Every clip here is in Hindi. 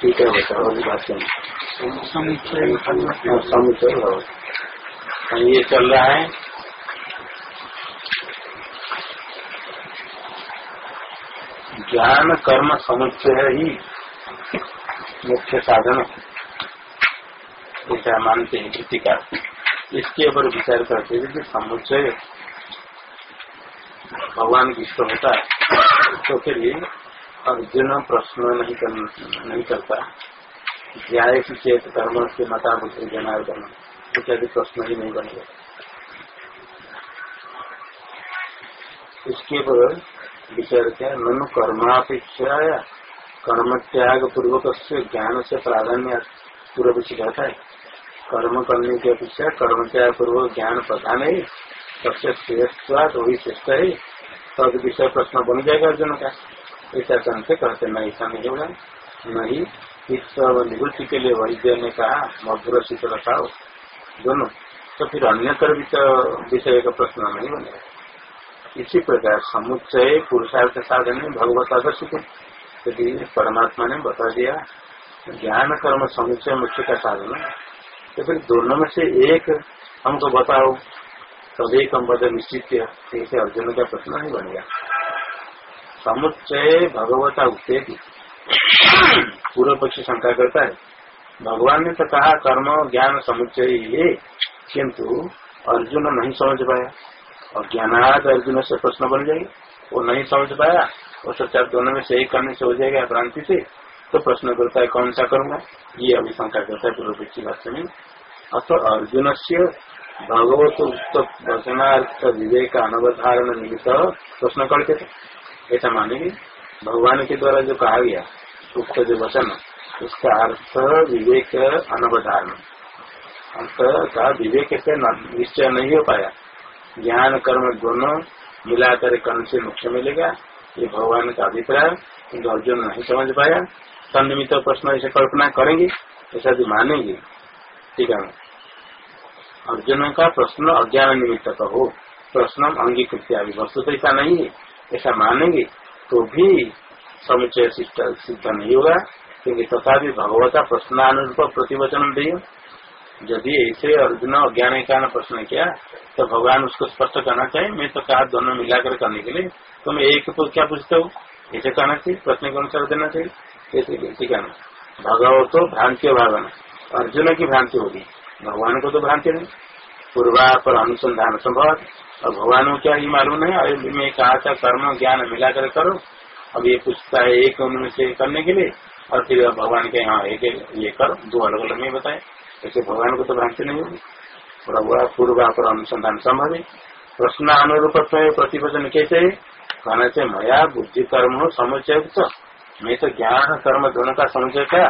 ठीक है समुचय। ये चल रहा है। ज्ञान कर्म समुच्चय ही मुख्य साधन। ऐसा मानते हैं कृतिका इसके ऊपर विचार करते हैं कि समुच्चय भगवान की इष्ट होता तो फिर अर्जुन प्रश्न नहीं कर, नहीं करता। ज्याय की चेत कर्म से मता बुद्धि जनार्दन इत्यादि प्रश्न ही नहीं बनेगा इसके ऊपर विचार क्या मनु कर्मापेक्षा कर्म त्याग पूर्वक से ज्ञान से प्राधान्य पूर्व कहता है। कर्म करने की अपेक्षा कर्म त्याग पूर्वक ज्ञान प्रधान है। सबसे श्रेष्ठ वही श्रेष्ठ है। तद विषय प्रश्न बन जाएगा अर्जुन का। ऐसा कर्ण से कहते न ऐसा नहीं होगा। नहीं इस निवृत्ति के लिए वैद्य ने कहा मधुर शीतल खाओ दोनों। तो फिर अन्यतर विषय का प्रश्न नहीं बनेगा इसी प्रकार समुच्चय पुरुषार्थ साधन में भगवत आदर्शित यदि परमात्मा ने बता दिया, ज्ञान कर्म समुच्चय मुख्य का साधन है। तो फिर दोनों में से एक हमको बताओ। तभी हम बदल निश्चित ऐसे अर्जुन का प्रश्न नहीं बनेगा समुच्चय भगवता उत्तेजी पूर्व पक्ष शंका करता है, भगवान ने तो कहा, कर्म ज्ञान समुच्चय ये किंतु अर्जुन नहीं समझ पाया और ज्ञानाद अर्जुन से प्रश्न बन जाएगी। वो नहीं समझ पाया वो सोचा दोनों में से एक करने से हो जाएगा भ्रांति से तो प्रश्न करता है, कौन सा करूँगा ये अभी शंका करता है पूर्व पक्षी भाष्य में। अतो अर्जुन से भगवत वचनार्थ विवेक अनवधारण निमित्त प्रश्न थे। ऐसा मानेंगे भगवान के द्वारा जो कहा गया, उक्त जो वचन, उसका अर्थ विवेक अनवधारण। अर्थ का विवेक से निश्चय नहीं हो पाया। ज्ञान, कर्म दोनों मिलाकर कर्म से मुख्य मिलेगा, ये भगवान का अभिप्राय किन्तु अर्जुन नहीं समझ पाया। सन्निमित प्रश्न ऐसे कल्पना करेंगे, ऐसा भी मानेंगे। ठीक है। अर्जुन का प्रश्न अज्ञान निमित्त का हो प्रश्न अंगीकृत वस्तु तो ऐसा नहीं है। ऐसा मानेंगे तो भी समुचय सिद्ध नहीं होगा, क्योंकि तथा तथापि भगवता प्रश्नानुरूप प्रतिवचन दिए यदि ऐसे अर्जुन अज्ञान के कारण प्रश्न किया तो भगवान उसको स्पष्ट करना चाहिए, मैं तो कहा दोनों मिलाकर करने के लिए। तुम तो एक तो क्या पूछते हो? ऐसे कहना चाहिए, प्रश्न के अनुसार देना चाहिए। ठीक है भगवत भ्रांति भावना। अर्जुन की भ्रांति होगी। भगवान को तो भ्रांति नहीं। पूर्वा पर अनुसंधान संभव। और भगवान को क्या ही मालूम है? अरे मैं कहा था, कर्म ज्ञान मिलाकर करो। अब ये पूछता है एक उनमें से करने के लिए, और फिर भगवान के यहाँ एक ये करो, दो अलग अलग में बताए। ऐसे भगवान को तो भ्रांति नहीं होगी। पूर्वा पर अनुसंधान संभव है। प्रश्न अनुरूप प्रतिवचन कैसे है, कहना चाहिए मया बुद्धि कर्म हो समुचय तो। मैं तो ज्ञान, कर्म दोनों का समुचय क्या?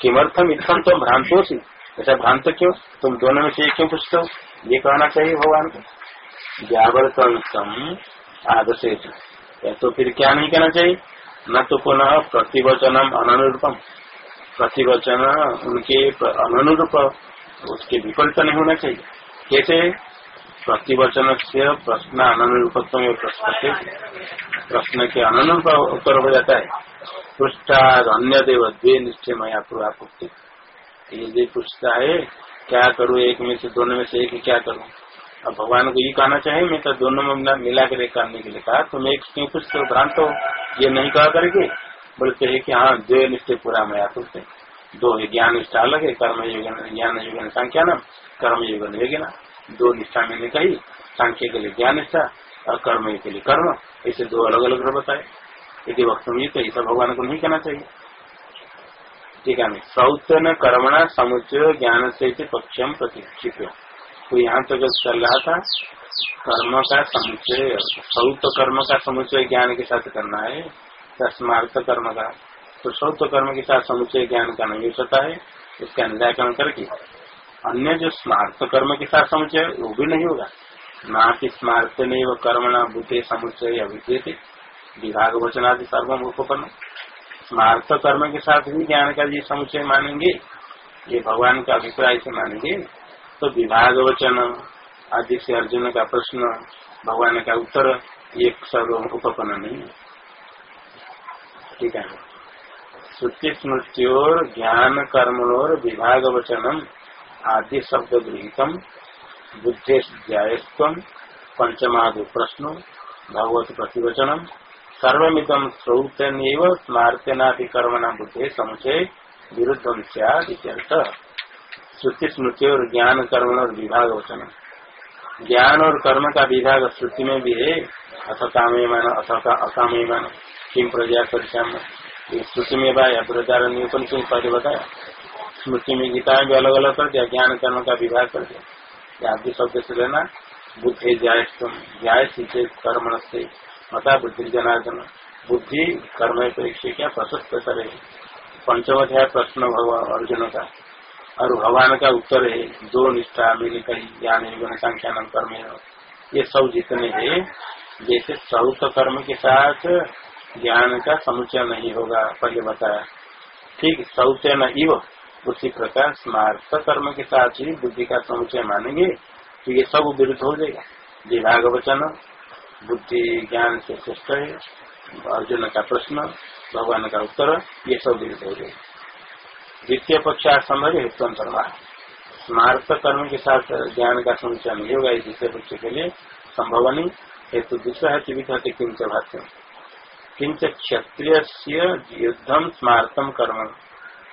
किमर्थम इतम तो भ्रांत हो सी ऐसा भ्रांत क्यों? तुम दोनों में से क्यों पूछते हो? ये कहना चाहिए भगवान को। व्यावर्तन आदर्श या तो फिर क्या नहीं कहना चाहिए? न तो पुनः प्रतिवचनम अनुरूपम प्रतिवचन उनके अनुरूप उसके विकल्प नहीं होना चाहिए। कैसे? प्रतिवचन से प्रश्न अनुरूपत्व में प्रश्न प्रश्न के अनुरूप उत्तर हो जाता है। पृष्ठाद अन्य देव द्वे निश्चय मया पूर्वापुक्ति ये पूछता है, क्या करूँ एक में से, दोनों में से एक क्या करूँ? अब भगवान को ये कहना चाहिए मैं तो दोनों में मिला कर एक करने के लिए कहा तुम एक क्यों कुछ तो भ्रांत हो? ये नहीं कहा करेंगे। बोलते है कि हाँ द्वे निष्ठे पूरा मैं आते दो है ज्ञान निष्ठा अलग है, कर्म युग ज्ञान युग संख्या ना कर्म युग ना दो निष्ठा मैंने कही, संख्या के लिए ज्ञान निष्ठा और कर्म के लिए कर्म। ऐसे दो अलग अलग बताए। यदि वक्त में तो ऐसा भगवान को नहीं कहना चाहिए। ठीक है सौत्य कर्मणा समुचय ज्ञान से पक्षम प्रतीक्षित तो यहाँ तो जब चल रहा था, कर्म का समुचय सौत कर्म का समुचय ज्ञान के साथ करना है स्मार्थ कर्म का। तो सौत कर्म के साथ समुचय ज्ञान का नहीं हो सकता है, इसका निराकरण करके। अन्य जो स्मार्थ कर्म के साथ समुचय वो भी नहीं होगा। ना कि स्मार्थ नहीं वो कर्म न बुद्धि समुचय अभिद्य विभाग वचन आदि सर्वम उपकरण स्मार्थ कर्म के साथ ही ज्ञान का जी समुचय मानेंगे, ये भगवान का अभिप्राय से मानेंगे। तो विभाग वचन, आदि से अर्जुन का प्रश्न, भगवान का उत्तर, ये सर्व उपपन्न नहीं है। ठीक है। श्रुति स्मृतियोर ज्ञान कर्मणोर विभाग वचनम, आदि शब्द गृहितम बुद्धेस्व पंचमादि प्रश्न, भगवत प्रतिवचनम। सर्वमिदम श्रौतन स्मार्तेनापि कर्मणा बुद्धे समुचय विरुद्धम सैद श्रुति स्मृति और ज्ञान कर्म और विभाग वचन। ज्ञान और कर्म का विभाग श्रुति में भी है। अथ कामे मन अकामे मन किम प्रजा परिश्रम श्रुति में भाई प्रचार निरूपण क्यों पहले बताया। स्मृति में गीता में भी अलग अलग कर दिया, ज्ञान कर्म का विभाग कर दिया। शब्द से लेना, बुद्धि जाय सीखे कर्म से मता बुद्धि जनार्दन, बुद्धि, कर्म क्या प्रशस्त करे? अध्याय प्रश्न भगवान अर्जुन का। और भगवान का उत्तर है, दो निष्ठा मिली कही ज्ञान संख्या कर्म ये सब जितने है, जैसे सौत कर्म के साथ ज्ञान का समुचय नहीं होगा, पहले बताया। ठीक सौचन इव, उसी प्रकार स्मार्थ कर्म के साथ ही बुद्धि का समुचय मानेंगे तो ये सब विरुद्ध हो जाएगा। विभाग वचन बुद्धि, ज्ञान से श्रेष्ठ है। अर्जुन का प्रश्न, भगवान का उत्तर, ये सब विरुद्ध हो जाएगा द्वितीय पक्ष असंभव है हेतुअंतर्वा स्मार्थ कर्म के साथ ज्ञान का समुचय नहीं होगा, इस द्वितीय पक्ष के लिए संभव नहीं। हेतु दूसरा है जीवित होते किंच भाष्य किंच क्षत्रिय युद्धम स्मार्थम कर्म।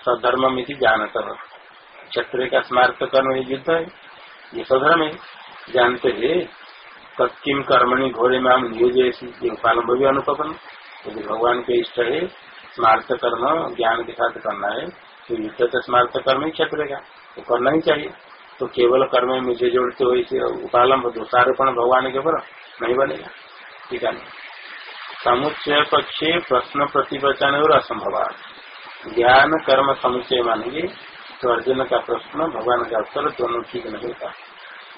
सधर्म जानता। क्षत्रिय का स्मार्थ कर्म ये युद्ध है। ये सधर्म है। जानते है। किम कर्मणि घोड़े में हम नियोजय ये उपालंब भी अनुपन यदि भगवान के इष्ट है, स्मार्थ कर्म, ज्ञान के साथ करना है तो युद्ध तो स्मार्थ कर्म ही क्षत्र तो करना ही चाहिए। तो केवल कर्म में मुझे जोड़ते हो इसे उपालंब, दोषारोपण भगवान के ऊपर नहीं बनेगा। ठीक है समुच्चय पक्षे प्रश्न प्रतिवचन और असंभव ज्ञान, कर्म, समुच्चय मानेंगे तो अर्जुन का प्रश्न, भगवान का उत्तर दोनों ठीक नहीं होता।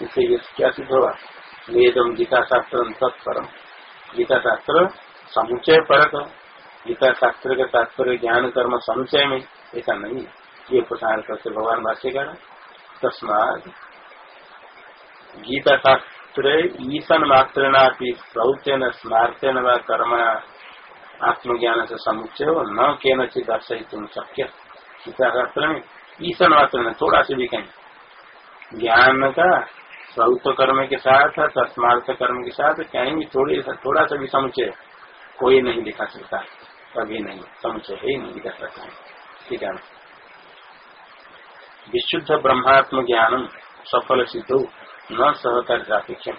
इससे ये क्या सिद्ध होगा? वेदम गीता शास्त्र तत्परम गीता शास्त्र समुचय परक। गीता शास्त्र का तात्पर्य ज्ञान कर्म समुचय में ऐसा नहीं। ये प्रसार करते भगवान भाष्यकार। तस्मात गीता शास्त्र ईसन मात्र सौत्यन स्मार्त्यन व कर्म आत्मज्ञान से समुच्चय न के नचित शक्य। गीता शास्त्र में ईसन मात्र थोड़ा सा भी कहीं। ज्ञान का सौत कर्म के साथ तस्मार्थ कर्म के साथ कहीं भी थोड़ी थोड़ा सा भी समुचय कोई नहीं दिखा सकता। कभी नहीं समुचय ही नहीं दिखा सकता। ठीक है। विशुद्ध ब्रह्मात्म ज्ञान सफल सिद्ध, न सहकार्यापेक्षम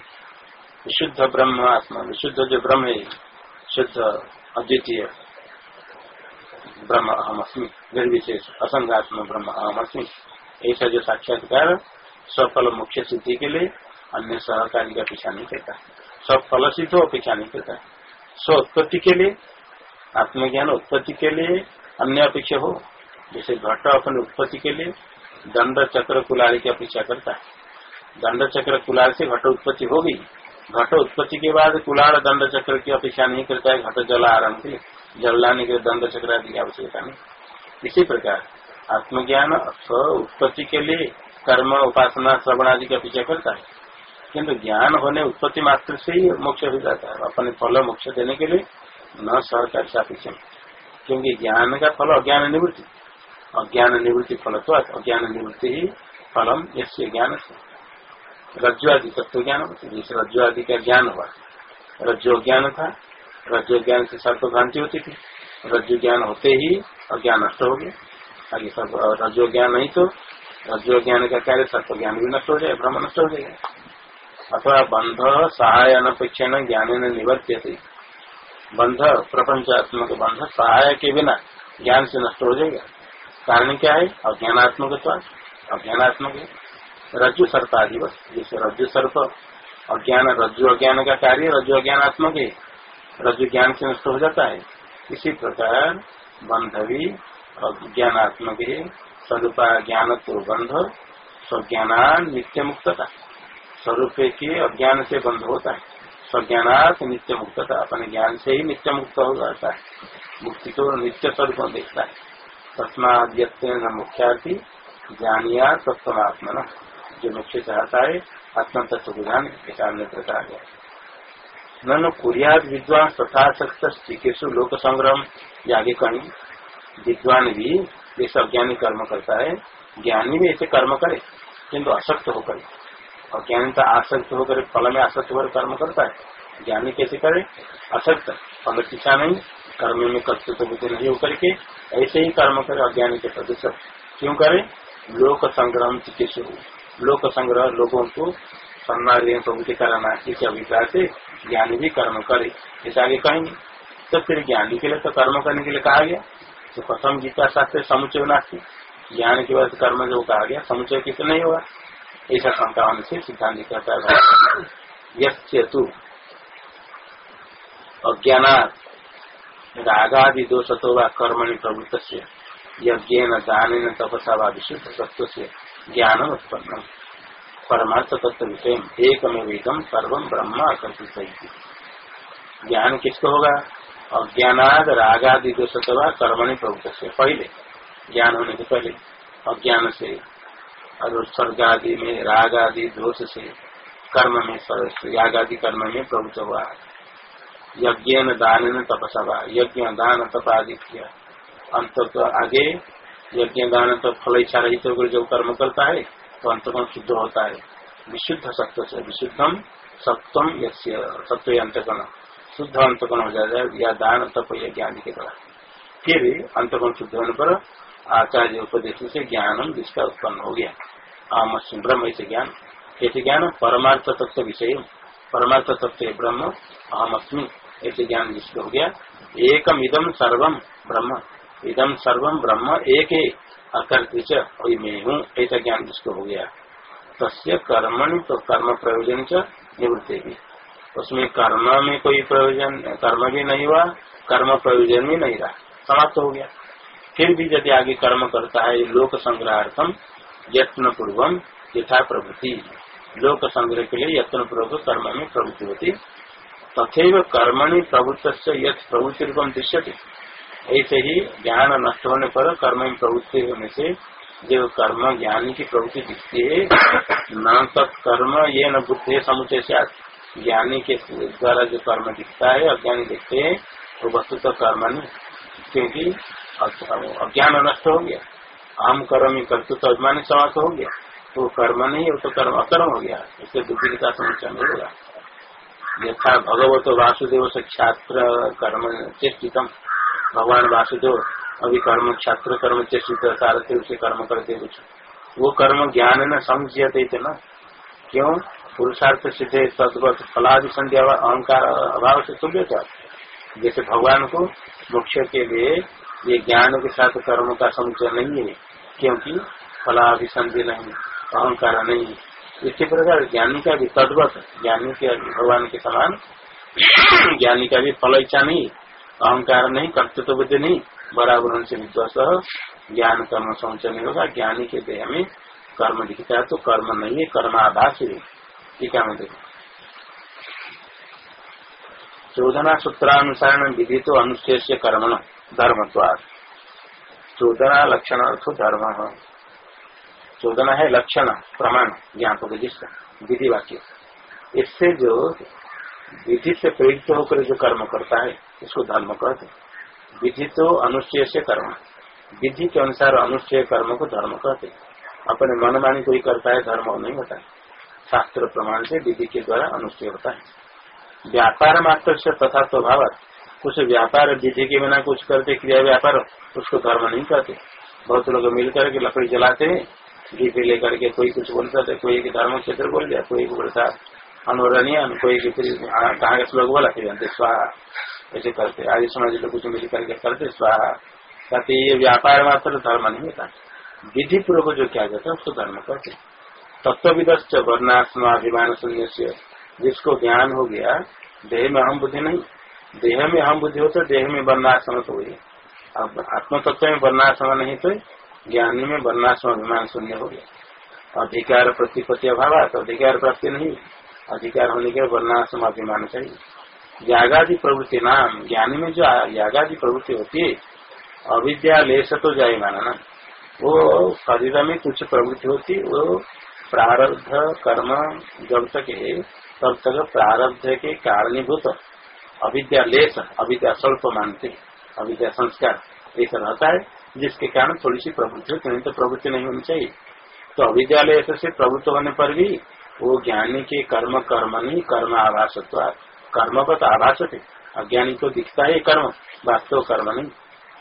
विशुद्ध ब्रह्म आत्मा विशुद्ध जो ब्रह्म है, शुद्ध अद्वितीय ब्रह्म अहम अस्मी निर्विशेष असंगात्म ब्रह्म अहम अस्मी ऐसा जो साक्षात्कार सफल मुख्य सिद्धि के लिए अन्य सहकारी का पीछा नहीं करता। सफल सिद्ध हो, पीछा नहीं करता। स्व उत्पत्ति के लिए, आत्मज्ञान उत्पत्ति के लिए अन्य अपेक्षा हो। जैसे घट अपने उत्पत्ति के लिए दंड चक्र कुलारी की अपेक्षा करता है। दंड चक्र कुलार से घट उत्पत्ति होगी। घट उत्पत्ति के बाद कुलार दंड चक्र की अपेक्षा नहीं करता है। घट जला आरंभ से लाने के दंड चक्र आदि की आवश्यकता नहीं। इसी प्रकार आत्मज्ञान स्व उत्पत्ति के लिए कर्म, उपासना, श्रवण आदि का पीछा करता है। किंतु ज्ञान होने, उत्पत्ति मात्र से ही मोक्ष हो जाता है। अपने फल मोक्ष देने के लिए न सहकार सापेक्ष क्योंकि ज्ञान का फल अज्ञान निवृत्ति। अज्ञान निवृत्ति फल तो अज्ञान निवृत्ति ही फलम यश ज्ञान से। रज्जु आदि तत्व ज्ञान जिस रज्जु आदि का ज्ञान हुआ। रज्जु ज्ञान था। रज्जु ज्ञान से सर्प भ्रांति होती थी। रज्जु ज्ञान होते ही अज्ञान नष्ट हो गया। आगे सब ज्ञान नहीं तो रज्जु ज्ञान का कार्य सत्व ज्ञान भी नष्ट हो जाए भ्रम नष्ट हो जाएगा। अथवा बंध सहाय अनपेक्षण ज्ञान निवर्त्य थे बंध, प्रपंचात्मक बंध, सहाय के बिना ज्ञान से नष्ट हो जाएगा। कारण क्या है? अज्ञानात्मक अज्ञानात्मक है। रज्जु सर्प आदिवत जैसे रज्जु सर्प, अज्ञान, रज्जु अज्ञान का कार्य, रज्जु अज्ञानात्मक है। रज्जु ज्ञान से नष्ट हो जाता है। इसी प्रकार बंध भी अज्ञानात्मक है। स्वरूप ज्ञान तो बंध स्वज्ञान नित्य मुक्तता स्वरूप के अज्ञान से बंध होता है। स्वज्ञानात नित्य मुक्तता अपने ज्ञान से ही नित्य मुक्त हो जाता है। मुक्ति तो नित्य स्वरूप देखता है। तस्माद्यन मुख्यार्थी ज्ञानिया तत्वत्मा जो मुख्य चाहता है आत्म तत्व को जान अन्य प्रकार न कुरियाद विद्वान तथा सक्त चिकित्सु लोक संग्रह आगे कहीं। विद्वान भी जैसे अज्ञानी कर्म करता है। ज्ञानी भी ऐसे कर्म करे, किंतु असक्त होकर। अज्ञानी तो आसक्त होकर, फल में आसक्त होकर कर्म करता है। ज्ञानी कैसे करे? असक्त फल शिक्षा नहीं, कर्म में कर्तृत्व बुद्धि नहीं होकर के ऐसे ही कर्म करे अज्ञानी के प्रदूषण क्यों करे? लोक संग्रह चिकित्सु। लोक संग्रह लोगों को सम्मान प्रवृत्ति कराना इस अभिप्राय से ज्ञानी भी कर्म करे। इस आगे कहेंगे। तो फिर ज्ञानी के लिए तो कर्म करने के लिए कहा गया। तो प्रथम गीता शास्त्र समुचय नास्ती ज्ञान के बाद कर्म जो कहा गया समुचय किस नहीं होगा? ऐसा शंका से सिद्धांत कहता है यू अज्ञान रागादि दोष तो व कर्मणि प्रवृत्त से यज्ञ दान तपसा व विशुद्ध तत्व से ज्ञान उत्पन्न परमार्थ तत्व विषय एक में सर्व ब्रह्म आकर्षित ज्ञान किसको होगा? अज्ञानाद रागादि दोष कर्मणि प्रभुत्व से पहले। ज्ञान होने के पहले। अज्ञान से, और स्वर्ग आदि में राग आदि दोष से, कर्म में याग आदि कर्म में प्रभुत्व हुआ। यज्ञ दान तपसा यज्ञ, दान, तप आदि किया। अंत तो आगे यज्ञ, दान तो फल, इच्छा रही तो जो कर्म करता है तो अंतगुण शुद्ध होता है। विशुद्ध सत्य से, विशुद्धम सत्वम सत्व अंतगुण शुद्ध अंतगुण हो जाएगा या दान तप या ज्ञान के द्वारा फिर अंतगुण शुद्ध होने पर आचार्य उपदेश से ज्ञानम जिसका उत्पन्न हो गया। आम ब्रह्म से ज्ञान। कैसे ज्ञान परमार्थ तत्व विषय। परमार्थ तत्व ब्रह्म अहम ऐसे ज्ञान जिसको हो गया, एकम इदम सर्वम ब्रह्म। इदम सर्वम ब्रह्म, एक अकर्त मैं हूँ। ऐसा ज्ञान जिसको हो गया। तस्य कर्मणि तो कर्म प्रयोजन च निवृत्ति उसमें कर्म में कोई प्रयोजन, कर्म भी नहीं हुआ, कर्म प्रयोजन भी नहीं रहा। समाप्त हो गया। फिर भी यदि आगे कर्म करता है, लोक संग्रहार्थम यत्न पूर्वम यथा प्रवृत्ति लोक संग्रह के लिए यत्न पूर्वक कर्म में प्रवृत्ति होती। तथे कर्मणि से यथ प्रवृत्ति रूपम दृश्य ऐसे ही ज्ञान नष्ट होने पर कर्म में प्रवृत्ति होने से जो कर्म ज्ञानी की प्रवृत्ति दिखती है, न तत्कर्म ये न बुद्धि समुचय से ज्ञानी के द्वारा जो कर्म दिखता है, अज्ञानी देखते है वो वस्तु तो कर्म नहीं, क्योंकि अज्ञान नष्ट हो गया। आम कर्म ही कर्तु तो अभिमानी समाप्त हो गया। तो कर्म नहीं है तो कर्म अकर्म हो गया। इससे बुद्धि का समुचय नहीं होगा। यथा भगवत वासुदेव से छात्र कर्म चेष्टितम। भगवान वासुदेव अभी कर्म छात्र कर्म चेष्टित, सारथे उसे कर्म करते कुछ। वो कर्म ज्ञान न समझते ना। क्यों? पुरुषार्थ सिद्धे तद्वत फलादि संध्या अहंकार अभाव से तुल्य था जैसे भगवान को मोक्ष के लिए ये ज्ञान के साथ कर्म का समुचय नहीं है, क्योंकि फलाभिसंधि नहीं, अहंकार नहीं इसी प्रकार ज्ञानी का भी तद्वत ज्ञानी के भगवान के समान, ज्ञानी का भी फल इच्छा नहीं, अहंकार नहीं, कर्तृत्व बुद्धि नहीं, बराबर उनसे विद्वास ज्ञान कर्म समुचय नहीं होगा, ज्ञानी के देह में कर्म दिखता है तो कर्म नहीं है, कर्माभास है। ठीक है? देखो चौदना सूत्रानुसार विधि तो अनुच्छेद कर्म धर्म चौदना लक्षण अर्थ धर्म। चौदना है लक्षण, प्रमाण, ज्ञापक जिसका विधि वाक्य इससे जो विधि से प्रेरित होकर जो कर्म करता है, इसको धर्म कहते विधि तो अनुष्ठेय से कर्म। विधि के अनुसार अनुष्ठेय कर्म को धर्म कहते अपने मनमानी कोई करता है, धर्म नहीं होता है शास्त्र प्रमाण से विधि के द्वारा अनुष्ठेय होता है। व्यापार मात्र से तथा स्वभाव कुछ व्यापार विधि के बिना कुछ करते क्रिया व्यापार, उसको धर्म नहीं करते बहुत लोग मिलकर के लकड़ी जलाते हैं, घी लेकर के कोई कुछ बोलता है कोई धर्म क्षेत्र बोल दिया, कोई बोलता अनुरणीय कोई कहा के श्लोक बोला, फिर स्वाहा, ऐसे करते, आदि समाज लोग कुछ मिल करके करते, स्वाहा। कहते, ये व्यापार मात्र धर्म नहीं होता। विधि पूर्वक जो क्या जाता है, उसको धर्म करते तत्विद वर्णाश्रमाभिमान शून्य से जिसको ज्ञान हो गया, देह में अहम बुद्धि नहीं। देह में अहम बुद्धि हो तो देह में वर्णाश्रम तो हुई अब आत्म तत्व में वर्णाश्रम नहीं तो ज्ञान में वर्णाश्रम अभिमान शून्य हो गया। अधिकार प्रतिपत्ति अभाव तो अधिकार प्राप्ति नहीं। अधिकार होने के वर्णाश्रम अभिमान चाहिए। यागादि प्रवृत्ति नाम, ज्ञान में जो यागादि प्रवृत्ति होती है, अविद्या लेस तो जाए माना वो शरीर में कुछ प्रवृत्ति होती वो प्रारब्ध, कर्म, जब तक है तब तक प्रारब्ध के कारणीभूत अविद्या लेस, अविद्या स्वल्प मानते, अविद्या संस्कार ऐसा रहता है, जिसके कारण थोड़ी सी प्रवृत्ति होती नहीं तो प्रवृत्ति नहीं होनी चाहिए। तो अविद्यालय से प्रवृत्त होने पर भी वो ज्ञानी के कर्म कर्म नहीं कर्म आभास कर्म का तो आभास है अज्ञानी को दिखता है कर्म, वास्तव कर्म नहीं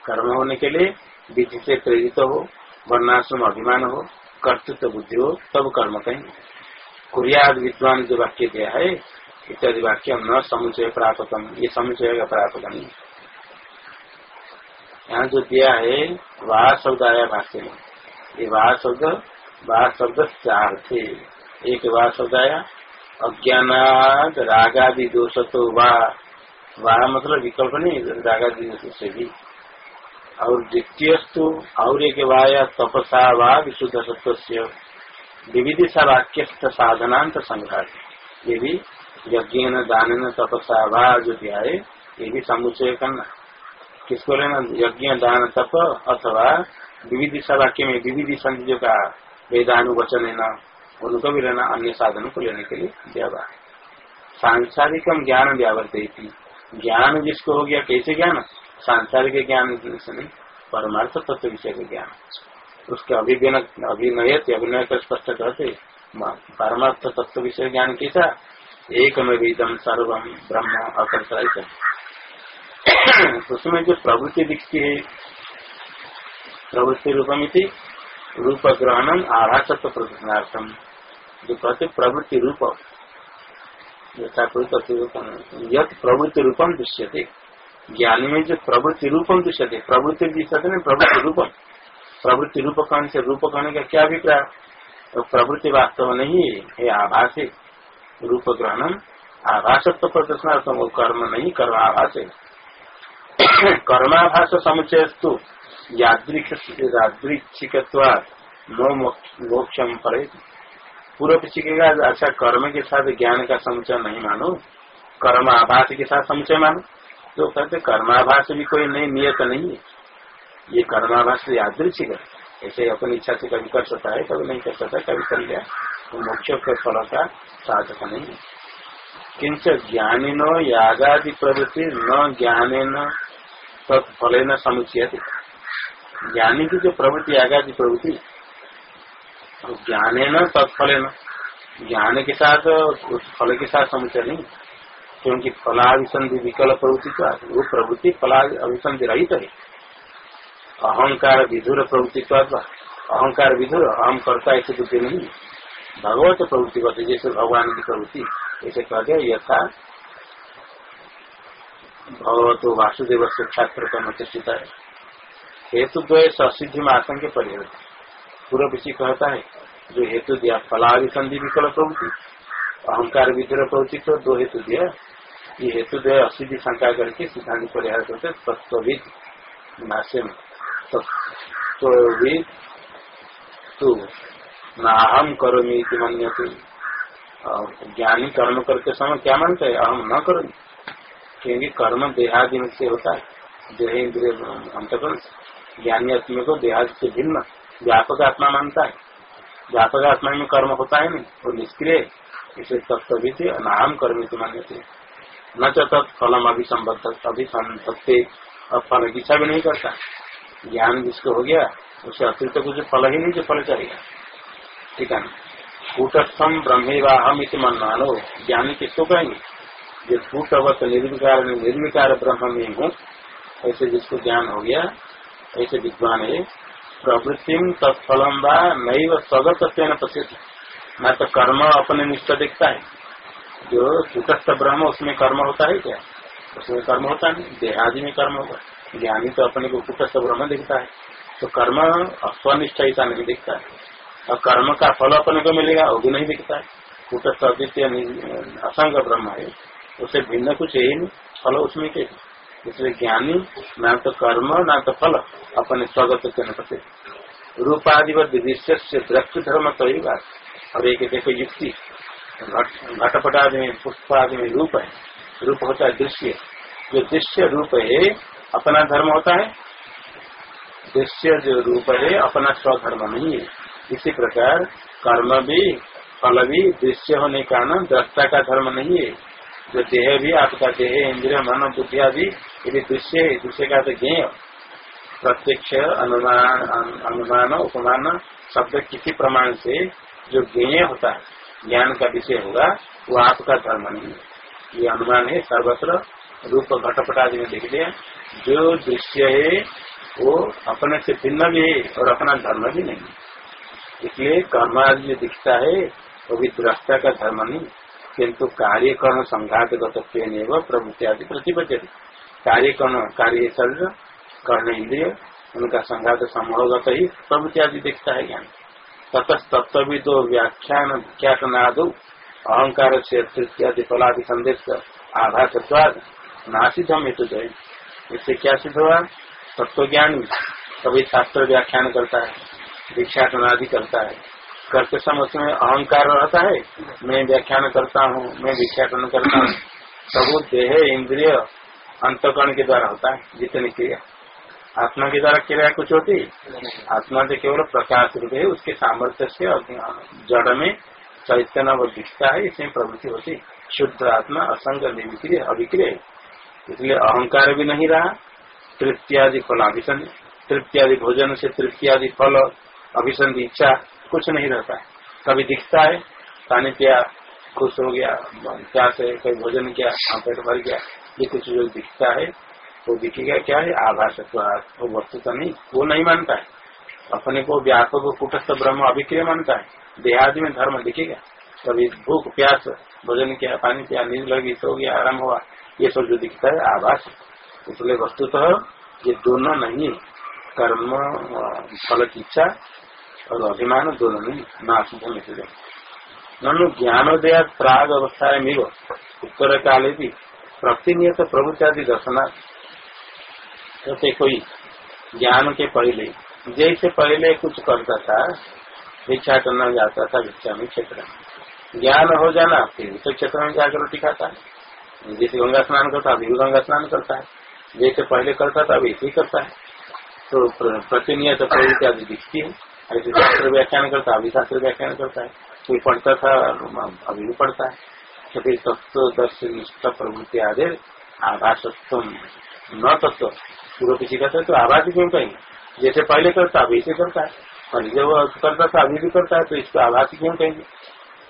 कर्म होने के लिए विधि से प्रेरित हो, वर्णाश्रम अभिमान हो कर्तृत्व बुद्धि हो तब कर्म कहीं कुरियाद विद्वान जो वाक्य दिया है, इत्यादि वाक्य न समुचय प्राप्त ये समुचय का प्राप्त नहीं यहाँ जो दिया है, वाह शब्द आया भाष्य में। ये वाह शब्द वाह शब्द चार थे एक वाह शब्द आया अज्ञान रागादि दोष तो वाह। वाह मतलब विकल्प नहीं, रागादि दोष से भी। और द्वितीय और एक वाया तपसा वा विशुद्ध सत्व से विविधिशा वाक्य साधनांत संघात ये भी यज्ञ दान तपसा वा जो है ये भी समुचय करना किसको लेना? यज्ञ, दान, तप अथवा विविधि वाक्य में विविधि जो का वेदानुवचन लेना उनको भी लेना अन्य साधनों को लेने के लिए दिया सांसारिकम ज्ञान व्यावर्त ज्ञान जिसको हो गया, कैसे ज्ञान? सांसारिक ज्ञान नहीं, परमार्थ तत्व विषय का ज्ञान। उसके अभिनय अभिनय अभिनय कर स्पष्ट करते परमार्थ तत्व विषय ज्ञान कैसा? एक में सर्वम ब्रह्म अकर्षण उसमें जो प्रवृत्ति दिखती है, प्रवृत्ति रूपम रूप ग्रहणम आभासत्व प्रदर्शनार्थम जो कहते प्रवृत्ति रूप यथ प्रवृत्ति रूपम दृश्यते। ज्ञान में जो प्रवृत्ति रूपम दृश्यते। प्रवृत्ति दृश्यते नहीं प्रवृत्ति रूपम प्रवृत्ति रूप कहने से रूप कहने का क्या अभिप्राय? तो प्रवृत्ति वास्तव नहीं है आभास है। रूप ग्रहणम आभासत्व प्रदर्शनार्थम वो कर्म नहीं, कर्म आभास है। कर्माभास समुचय यादृक्षिक मोक्षम पड़े पूर्व पीछे अच्छा कर्म के साथ ज्ञान का समुचय नहीं मानो। कर्म आभास के साथ समुचय मानो। तो कहते कर्माभास भी कोई नहीं नियत नहीं है। ये कर्माभास यादृक्षिक ऐसे अपनी इच्छा से कभी कर सकता है, कभी नहीं कर सकता कभी कर लिया। तो मोक्ष के फल का साधक नहीं है। किंच ज्ञानिनो यागादि प्रवृत्ति, न ज्ञाने न तत्फल न समुचित ज्ञानी की जो प्रवृत्ति आगादी प्रवृत्ति ज्ञान है न, तत्फल न। ज्ञान के साथ, उस फल के साथ समुचय नहीं। क्योंकि फलाभिसंधि विकल प्रवृत्ति का वो प्रवृत्ति फला अभिसंधि रहित है। अहंकार विधुर प्रवृत्ति का अहंकार विधुर, अहम करता ऐसे बुद्धि नहीं। भगवत प्रवृत्ति करते जैसे भगवान की प्रवृत्ति, ऐसे कहते यथा भगवत वासुदेव से छात्र का चेष्टिता है। हेतु द्वय ससिद्धि में आशंक परिहर पूर्व विषय कहता है, जो हेतु दिया फलाभिसंधि विकल प्रवृत्ति, अहंकार विद्रोह प्रवृत्ति तो दो हेतु दिया। ये हेतु द्वय असिद्धि शंका करके सिद्धांत परिहार करते तत्विद नाश्य में तो नाहम करो मन ज्ञानी कर्म करते समय क्या मानते है? अहम न करो क्योंकि कर्म देहादि से होता है। देह इंद्रिय अंतकरण ज्ञानी आत्मा को देहादि से भिन्न। व्यापक आत्मा मानता है। व्यापक आत्मा में कर्म होता है नहीं, वो निष्क्रिय इसे तत्वी थे नाम कर्म से मान्य थे न अभी संबद्ध अभी और फल की इच्छा भी नहीं करता। ज्ञान जिसको हो गया, उसे अतिरिक्त कुछ फल ही नहीं जो फल चलेगा ठीक है कूटस्थम ब्रह्मेवाहम इसे मन ज्ञानी किसको कहेंगे? जो फूटवत निर्विकार निर्विकार ब्रह्म में हूँ, ऐसे जिसको ज्ञान हो गया, ऐसे विद्वान है प्रवृत्ति तत्फलम व नई व स्वगत प्रसिद्ध। न तो कर्म अपने निष्ठ दिखता है। जो सुतस्थ ब्रह्म, उसमें कर्म होता है क्या? उसमें कर्म होता नहीं देहादि में कर्म होगा। ज्ञानी तो अपने को कुटस्थ ब्रह्म दिखता है। तो कर्म स्वनिष्ठ नहीं दिखता है। और कर्म का फल अपने को मिलेगा, वो भी नहीं दिखता है। कुटस्थ अद्वितीय असंग ब्रह्म है। उसे भिन्न कुछ है ही नहीं। फल उसमें के इसलिए ज्ञानी न तो कर्म, ना तो फल, अपने स्वगत करने पड़ते रूपादि व दृश्य से दृष्टि धर्म तो ही बात। और एक देखो युक्ति घटपट आदि में पुष्प आदि में रूप है। रूप होता है दृश्य। जो दृश्य रूप है, अपना धर्म होता है। दृश्य जो रूप है, अपना स्वधर्म नहीं है। इसी प्रकार कर्म भी, फल भी दृश्य होने का ना दृष्टा का धर्म नहीं है। जो देह भी, आपका देह, इंद्रिय, मन, बुद्धि आदि, यदि दृश्य है दृश्य का तो ज्ञेय। प्रत्यक्ष, अनुमान अनुमान, उपमान, शब्द किसी प्रमाण से जो ज्ञेय होता है, ज्ञान का विषय होगा, वो आपका धर्म नहीं है। ये अनुमान है, सर्वत्र रूप घटपट आदि में देख लिया जो दृश्य है, वो अपने से भिन्न भी है और अपना धर्म भी नहीं इसलिए कर्म आदि जो दिखता है, वो भी दृष्टा का धर्म नहीं किंतु कार्य कर्म संघात प्रभुति आदि प्रतिबद्ध कार्य कर्म कार्य शरीर कर्ण इंद्रिय उनका संघात समूहगत ही प्रभुति आदि दिखता है ज्ञान। तत्व व्याख्यान, विख्यातनाद, अहंकार से तृतीयादि फलादि संदेश, आभासत्वाद नासित हम हेतु इससे क्या सिद्ध हुआ? तत्व ज्ञान कभी शास्त्र व्याख्यान करता है आदि करता है। करते समय उसमें अहंकार रहता है। मैं व्याख्यान करता हूँ, मैं विख्यातन करता हूँ। सब देह, इंद्रिय अंतकरण के द्वारा होता है, जितनी क्रिया। आत्मा के द्वारा क्रिया कुछ होती आत्मा से केवल प्रकाश रूप है, उसके सामर्थ्य से जड़ में चैतन्य वो दिखता है, इसमें प्रवृत्ति होती शुद्ध आत्मा, असंग निर्विक्रिय अभिक्रिय इसलिए अहंकार भी नहीं रहा तृप्तियादि फलाभिसन तृप्तियादि भोजन से तृप्तियादि फल अभिसंधि इच्छा कुछ नहीं रहता है। कभी दिखता है, पानी पिया, खुश हो गया क्या से कोई भोजन किया पेट भर गया, ये कुछ जो दिखता है, वो दिखेगा। क्या है? आभास वो वस्तु तो नहीं, वो नहीं मानता है। अपने को व्यापक कुटस्थ ब्रह्म अभिक्रिय मानता है। देहादि में धर्म दिखेगा। कभी भूख, प्यास, भोजन किया, पानी पिया, नींद लगी, सो गया, आराम हुआ, ये सब जो दिखता है, आभास इसलिए वस्तुतः ये दोनों नहीं कर्म, फल की इच्छा और अभिमान दोनों नहीं नाश होने से ननु ज्ञानोदया प्राग अवस्था मिलो। उत्तर काले भी प्रतिनियत प्रभुत्यादि दर्शनार्थ तो कोई ज्ञान के पहले, जैसे पहले कुछ करता था, भिक्षा करना जाता था, भिक्षा में क्षेत्र में। ज्ञान हो जाना, फिर उसे क्षेत्र में जाकर रोटी खाता है। जैसे गंगा स्नान करता अभी गंगा स्नान करता है। जैसे पहले करता था, वैसे ही करता है। तो प्रतिनियत प्रवृत्ति आदि दिखती है। ऐसे शास्त्र व्याख्यान करता है अभी शास्त्र व्याख्यान करता है, कोई पढ़ता था, अभी भी पढ़ता है। तो फिर तत्व दर्शन निष्ठ प्रवृत्ति आदि, आभासत्व, न तत्व। पूर्व किसी कहते तो आभास क्यों कहेंगे? जैसे पहले करता अभी से करता है। और जब करता था, अभी भी करता है तो इसको आभास क्यों कहेंगे?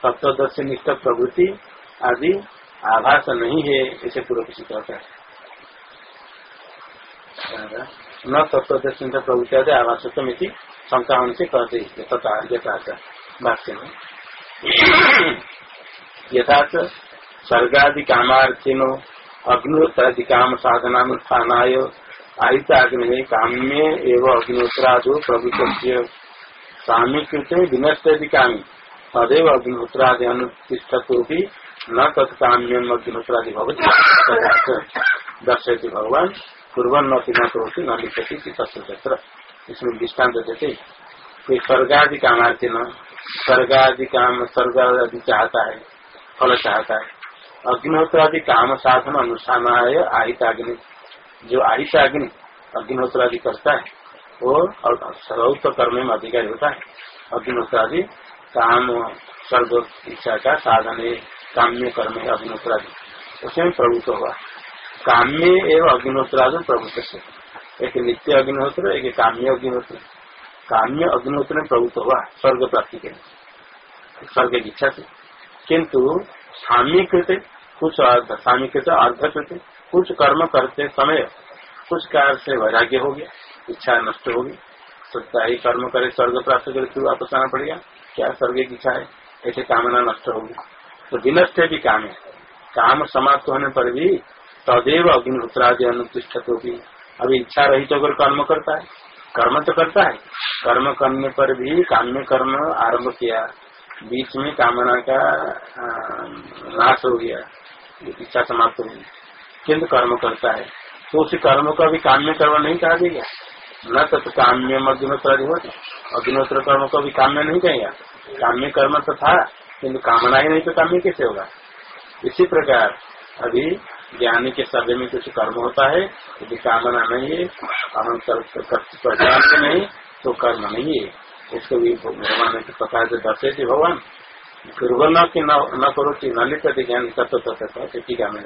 तत्व दर्शन निष्ठ प्रवृत्ति आदि, आभास नहीं है ऐसे पूर्व किसी कहता है। न तत्वदर्शन प्रवृत्ति आदि आवासत्व शंका उनसे कहते तथा यथाच भाष्य में यथाच स्वर्गादि कामार्थिनो अग्निहोत्रादि काम साधना स्थानाय आहिताग्नि काम्य एवं अग्निहोत्रादो प्रभुत्व सामीकृत विनष्टि कामी तदेव अग्निहोत्रादि अनुतिष्ठतो भी न तत्काम्यम अग्निहोत्रादि भवती। दर्शयति भगवान। पूर्वन न न करोती न लिखती तस्त्र इसमें दृष्टांत देते। कोई स्वर्गादि कामार्थी न स्वर्गादि काम स्वर्ग आदि चाहता है फल चाहता है अग्निहोत्र आदि काम साधन अनुष्ठान आहित अग्नि जो आहित अग्नि अग्निहोत्र आदि करता है वो सर्वोत्त कर्म में अधिकारी होता है अग्निहोत्र आदि काम स्वर्ग इच्छा का साधन है काम्य कर्म है अग्निहोत्र आदि उसमें प्रभुत्व हुआ काम्य एवं अग्निहोत्राद प्रभुत्व से एक नित्य अग्निहोत्र, एक काम्य अग्निहोत्र। काम्य अग्निहोत्र में प्रभुत्व हुआ स्वर्ग प्राप्ति के स्वर्ग की इच्छा से। किंतु सामीकृत कुछ सामीकृत अर्धकृत, कुछ कर्म करते समय कुछ कार्य से वैराग्य हो गया, इच्छा नष्ट होगी सत्ता ही कर्म करे, स्वर्ग प्राप्त करे, फिर वापस आना पड़ेगा। क्या स्वर्ग की इच्छा है? ऐसे कामना नष्ट होगी तो विनष्ट भी काम है। काम समाप्त होने पर भी तदेव अग्निहोत्रादि अनुतिष्ठत होगी अभी इच्छा रहित होकर कर्म करता है। कर्म तो करता है। कर्म करने पर भी काम्य कर्म आरंभ किया। बीच में कामना का नाश हो गया। इच्छा समाप्त हो गई। किन्तु कर्म करता है। तो उसी कर्म को अभी काम्य कर्म नहीं कहा गया। न तो काम्य अग्निहोत्र होता अग्निहोत्र कर्म को अभी काम्य नहीं कहेगा काम्य कर्म तो था किन्तु कामना ही नहीं तो काम्य कैसे होगा? इसी प्रकार अभी ज्ञानी के शब्द में कुछ कर्म होता है, यदि कामना नहीं है अहम ज्ञान नहीं तो कर्म नहीं है। उसको भी भगवान के प्रकार से दर्शे थे, भगवान, दुर्बल की न न करो कि न लिपति ज्ञान तत्व तत्व टीका में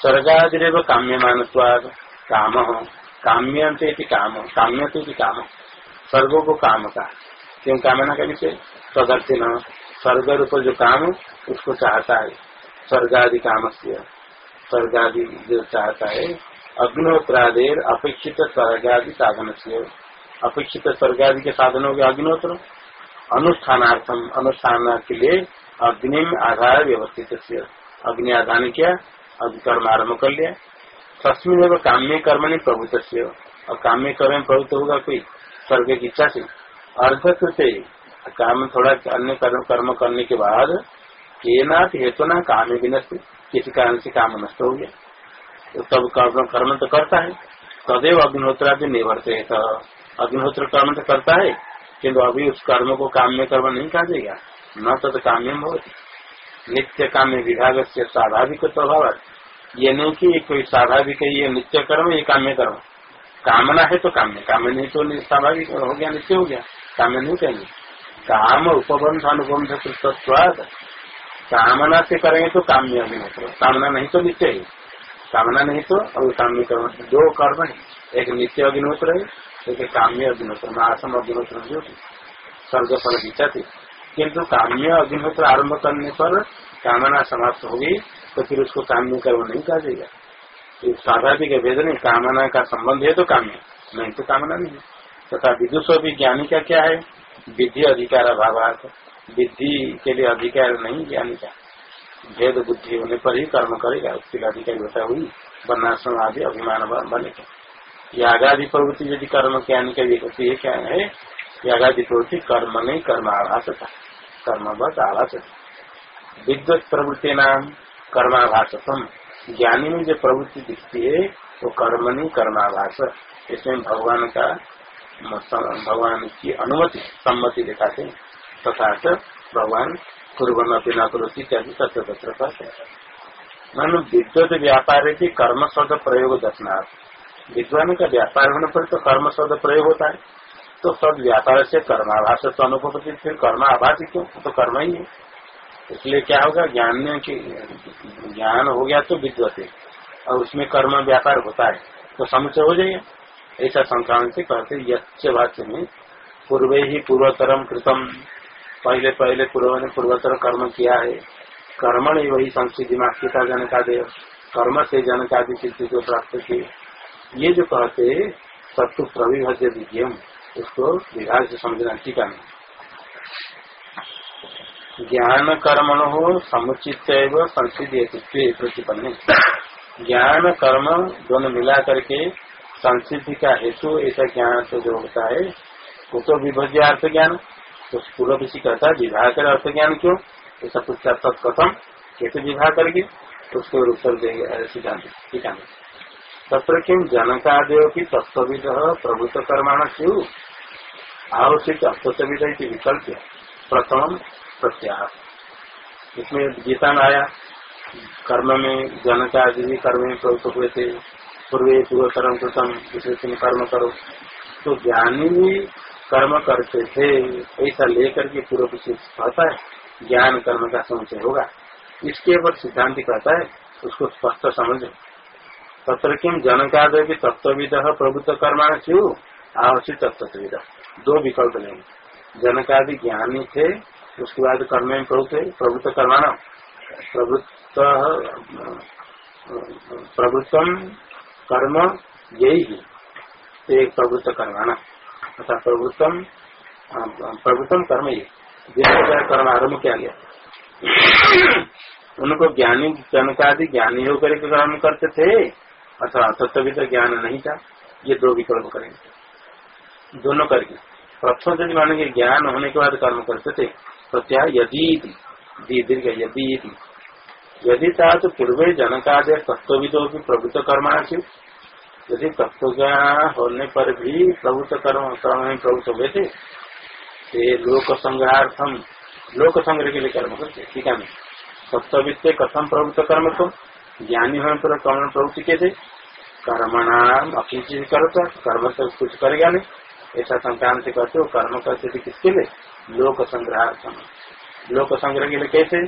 स्वर्गादिव काम्य मानवाद काम काम्य काम काम्य काम, स्वर्गो को काम का क्यों कामना का विषय? तदर्थी न। स्वर्ग रूप जो काम, उसको चाहता है। स्वर्गादि काम से स्वर्गादि जो चाहता है अग्निहोत्रादेर अपेक्षित स्वर्गादि साधन से अपेक्षित स्वर्गादि के साधन हो गया अग्निहोत्र अनुष्ठानार्थम अनुष्ठान के लिए अग्नि आधार व्यवस्थित अग्नि आधान किया कर्म आरंभ कर लिया। तस्मिन काम्य कर्म नहीं प्रभुत और काम्य कर्म प्रभुत होगा कोई? स्वर्ग की इच्छा से। अर्धकृत। काम थोड़ा अन्य कर्म करने के बाद केनाथ हेतु ना काम विनष्ट किसी कारण से काम नष्ट हो गया। तो तब कर्म कर्म तो करता है। तदेव अग्निहोत्रा भी निवर्त है। अग्निहोत्र कर्म तो करता है किन्तु अभी उस कर्म को काम में कर्म नहीं कहा जाएगा न तो, तो काम्य बहुत नित्य काम्य विभाग से स्वाभाविक स्वभाव ये नहीं की कोई स्वाभाविक है ये नित्य कर्म ये काम्य कर्म। कामना है तो काम्य काम्य नहीं तो स्वाभाविक हो गया नित्य हो गया। काम्य नहीं कहेंगे काम उपबंध अनुबंध कृतत्वाद कामना से करेंगे तो काम्य अग्निहोत्र कामना नहीं तो नित्य है। कामना नहीं तो और काम्य कर्म दो कर्म है। एक नित्य अग्निहोत्र है, एक काम्य अग्निहोत्र, महासम अग्निहोत्र जो स्वर्ग फल दीक्षा थी किन्तु काम्य अग्निहोत्र आरंभ करने पर कामना समाप्त होगी तो फिर उसको काम्य कर्म नहीं कहा जाएगा। स्वाभाविक भेद नहीं। कामना का संबंध है तो काम्य। नहीं तो कामना नहीं तथा विदुष भी ज्ञानी का क्या है? विधि अधिकार अभाव विधि के लिए अधिकार नहीं ज्ञानी का। भेद बुद्धि होने पर ही कर्म करेगा, उसके लिए अधिकारी होता हुई वर्णाश्रम आदि अभिमान बनेगा यागादि प्रवृत्ति यदि कर्म ज्ञानी के लिए होती है, क्या है? यागादि प्रवृत्ति कर्म नहीं कर्म आभास था। कर्म बस आभास विद्वत प्रवृत्ति नाम कर्माभाषम ज्ञानी में जो प्रवृत्ति दिखती है, वो कर्म नहीं, कर्माभास। इसमें भगवान का भगवान की अनुमति, सम्मति दिखाते तथा भगवान पूर्वन अपना करोती इत्यादि तत्व तत्र मान विद्युत व्यापार की कर्म शब्द प्रयोग दर्शनार्थ विद्वान का व्यापार होने पर तो कर्म शब्द प्रयोग होता है। तो सब व्यापार से कर्माभाष तो अनुपति फिर कर्म आभास क्यों तो कर्म ही है। इसलिए क्या होगा, ज्ञान की ज्ञान हो गया तो विद्वत है। और उसमें कर्म व्यापार होता है तो समुचय हो जाएगा। ऐसा संक्रांत कहते यच्च वाच्य में, पूर्व ही पूर्वतरम कृतम। पहले पहले पूर्व ने पूर्वतर कर्म किया है। कर्म कर्मण वही संसिद्धि मास्किता जनकादे कर्म से जनकादि सिद्धि को प्राप्त किए। ये जो कहते सत्तु प्रविभज्य विज्ञम उसको विभाग से समझना ठीक है। ज्ञान कर्मण हो, समुचित संसिधि प्रतिपन्न ज्ञान कर्म दोनों मिला करके संसिद्धि का हेतु ऐसा ज्ञान तो जो होता है, वो तो विभज्य अर्थ ज्ञान। तो पूर्व ऋषि कहता है, विवाह कर अर्थ ज्ञान क्यों ऐसा पूछता तत्कथम कैसे विवाह करके उसको उत्तर देंगे सिद्धांत तत्र किम जनकादेव की तत्विद प्रभुत्व कर्माण क्यों आवश्यक अर्थविद विकल्प प्रथम प्रत्याह। इसमें गीता में आया, कर्म में जनकादि कर्म में प्रवृत्त हुए थे पूर्व पूर्व कर्म कृतम दूसरे कर्म करो। तो ज्ञानी कर्म करते थे, ऐसा लेकर के पूर्व कहता है, ज्ञान कर्म का संशय होगा। इसके ऊपर सिद्धांत कहता है, उसको स्पष्ट समझ। तत्र किम जनकादय तत्विद प्रभुत्व कर्माण क्यों आवश्यक तत्विद दो विकल्प लेंगे। जनकादि ज्ञानी थे, उसके बाद कर्म में प्रभुत्व प्रभुत्व कर्माण। प्रभुत्व प्रभुत्व कर्म यही है। एक प्रभुत्व कर्माना अर्थात प्रभुत्व प्रभुत्म कर्म ये। जिसका कर्म आरंभ किया गया। उनको ज्ञानी जनकादि ज्ञानी होकर के कर्म करते थे, अथवा तत्व तो ज्ञान नहीं था, ये दो विकल्प करेंगे। दोनों करके। प्रथम यदि मानेंगे, ज्ञान होने के बाद कर्म करते थे। तो क्या? यदि दीर्घ यदि यदि था तो पूर्व जनकादय तत्विदो भी प्रभुत्व कर्म कर्मा यदि तत्व ज्ञान होने पर भी प्रभुत्व कर्म कर्म में प्रभुत्व हुए थे ये लोक संग्रहार्थम, लोक संग्रह के लिए कर्म करते, ठीक है तत्वित्त कथम प्रभुत्व कर्म तो ज्ञानी होने पर कर्म प्रवृत्ति के थे। कर्मणाम अपनी चीज़ करता, कर्म से कुछ करेगा नहीं। ऐसा संतान से कहते हो, कर्म करते थे किसके लिए? लोक संग्रहार्थम। लोक संग्रह के लिए कैसे?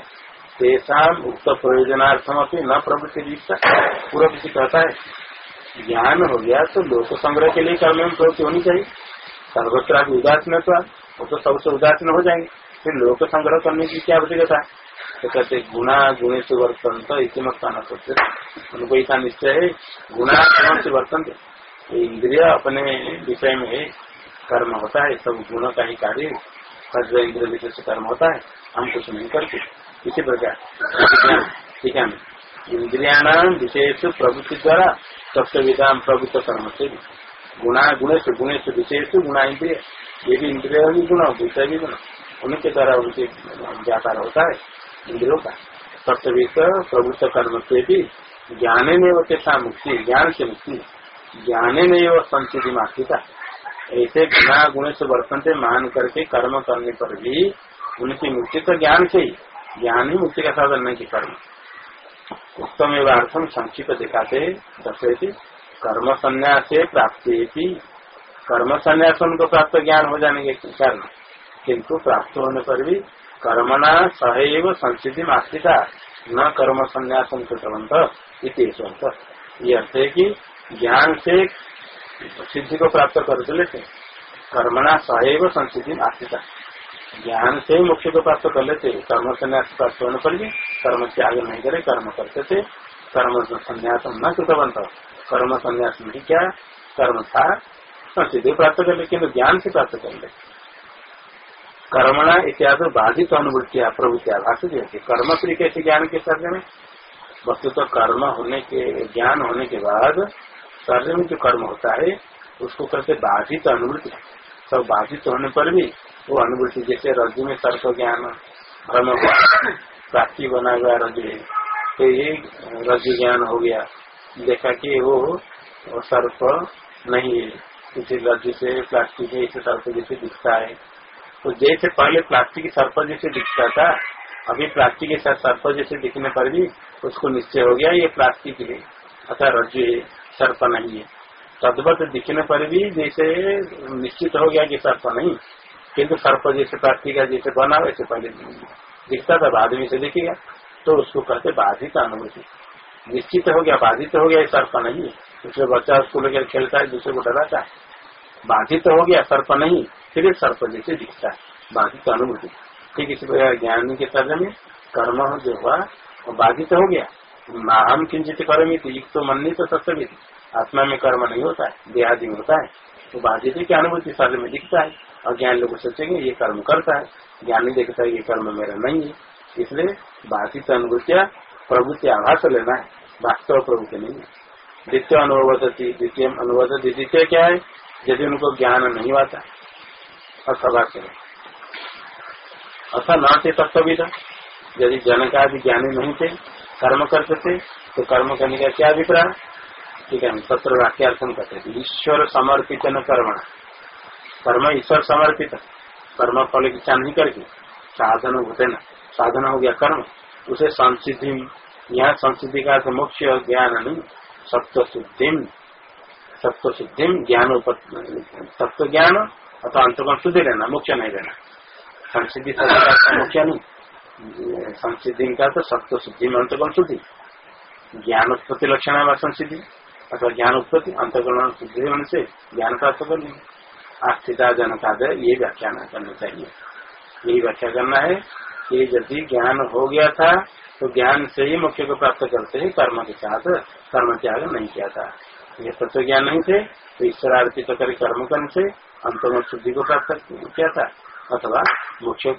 तेषा उक्त प्रयोजनार्थम अपनी न प्रवृत्ति पूरा किसी कहता है? ज्ञान हो गया तो लोक संग्रह के लिए कर्म में प्रवृत्ति होनी चाहिए? सर्वत्र उदासीन तो वो तो सबसे उदासीन हो जाएँगे। फिर लोक संग्रह करने की क्या आवश्यकता तो कहते गुणा गुणे से वर्तन तो इसी सोचते उनको ऐसा निश्चय है, गुणा गुण से वर्तन इंद्रिय अपने विषय में कर्म होता है, सब गुणों का ही कार्य कर्ज इंद्रिय विषय से कर्म होता है, हम कुछ नहीं करते। इसी प्रकार ठीक है इंद्रियाणाम विशेष प्रवृत्ति द्वारा सप्त विधान प्रभुत्व कर्म से भी गुणा गुणे से गुणे से विशेष गुणा इंद्रिय ये भी इंद्रिय भी गुण विषय भी गुण, उनके द्वारा उनके व्यापार होता है इंद्रियों का। सप्तवित प्रभुत्व कर्म से भी ज्ञाने में वो कैसा मुक्ति ज्ञान से मुक्ति। ज्ञाने में वो संस्कृति मातृता ऐसे गुणा गुण से वर्तन से मान करके कर्म करने पर भी उनकी मुक्ति तो ज्ञान से ही। ज्ञान ही मुक्ति का साधन नहीं कर्म। उत्तम एवं संक्षिप्त दिखाते दर्शे कर्म संन्यास प्राप्ति कर्म संन्यास उनको प्राप्त ज्ञान हो जाने के कारण किंतु प्राप्त होने पर भी कर्मणा सहैव संसिधि आश्रिता न कर्म संन्यास कृतवंत ये अर्थ है कि ज्ञान से सिद्धि को प्राप्त कर लेते कर्मणा सहैव संसिधि आश्रिता ज्ञान से मुख्य को प्राप्त कर लेते, कर्म संन्यास प्राप्त होने पर भी कर्म त्याग नहीं करे, कर्म करते थे, कर्म संन्यास न कृतवंत। कर्म संन्यास नहीं क्या, कर्म था संसिधि प्राप्त कर ले किन्तु ज्ञान से प्राप्त कर ले। कर्मणा इत्यादि बाधित अनुभूतिया प्रभुतिया भाषित होती कर्म क्रिय कैसे ज्ञान के शरीर में? वस्तु तो कर्म होने के, ज्ञान होने के बाद शरीर में जो कर्म होता है, उसको करते बाधित अनुभूति। सब बाधित होने पर भी वो अनुभूति जैसे रज्जु में सर्प ज्ञान भ्रम प्राप्ति बना हुआ रज्जु है। तो ये रज्जु ज्ञान हो गया। देखा कि वो सर्प नहीं है। किसी रज्जु से प्लास्टिक ऐसे सर्प जैसे दिखता है। तो जैसे पहले प्लास्टिक सर्प जैसे दिखता था, अभी प्लास्टिक के साथ सर्प जैसे दिखने पर भी उसको निश्चय हो गया, ये प्लास्टिक है अथा रज्जु है, सर्प नहीं है। तदवत दिखने पर भी जैसे निश्चित हो गया कि सर्प नहीं। किंतु सर्प जैसे प्लास्टिक जैसे बना, वैसे पहले दिखता था, बाद में से दिखेगा। तो उसको कहते बाधित अनुभूति। निश्चित हो गया, बाधित हो गया सर्प नहीं दूसरे बच्चा उसको लेकर खेलता है, दूसरे को डराता है। बाधित हो गया, सर्प नहीं, फिर सर्प जैसे दिखता है। बाधित अनुभूति। ठीक इसी प्रकार ज्ञान के तरह में कर्म जो हुआ, वो बाधित हो गया। हम किंचित कर्म युक्त तो मन नहीं तो सत्य आत्मा में कर्म नहीं होता है देहादि होता है तो बाधित की अनुभूति शरीर में दिखता है। और ज्ञान लोग सोचेंगे, ये कर्म करता है। ज्ञानी देखता है ये कर्म मेरा नहीं है। इसलिए बाधित प्रभु प्रभुति आभास लेना है। वास्तव प्रभुति नहीं है। द्वितीय अनुभव द्वितीय अनुभव द्वितीय क्या है? यदि उनको ज्ञान नहीं होता अथवा अथा न थे तत्विद यदि जन का भी ज्ञानी नहीं थे, कर्म करते थे तो कर्म करने का क्या अभिप्राय? ठीक है सत्र वाक्यार्थम करते थे ईश्वर समर्पित न कर्म कर्म ईश्वर समर्पित कर्म फल इच्छा नहीं करके साधन होते न, साधन हो गया कर्म, उसे संसिधि यहाँ संसिधि का मुख्य ज्ञान नहीं सत्व शुद्धि सत्व शुद्धि ज्ञान सत्व ज्ञान अथवा अंतगुण शुद्धि रहना मुख्य नहीं रहना। संसिद्धि मुख्य नहीं। संसिद्धि का तो सत्व शुद्धि में अंतगुण शुद्धि। ज्ञान उत्पत्ति लक्षण है संसिद्धि। अथवा ज्ञान उत्पत्ति अंतगुण शुद्धि होने से ज्ञान प्राप्त करनी आस्थिता जनता दे ये व्याख्या न करना चाहिए। यही व्याख्या करना है कि यदि ज्ञान हो गया था तो ज्ञान से ही मुख्य को प्राप्त करते ही कर्म के साथ कर्म त्याग नहीं किया था। ये तत्व ज्ञान नहीं थे तो ईश्वर आरती तो करे कर्म करने से अंतम शुद्धि को प्राप्त किया था, अथवा मुख्य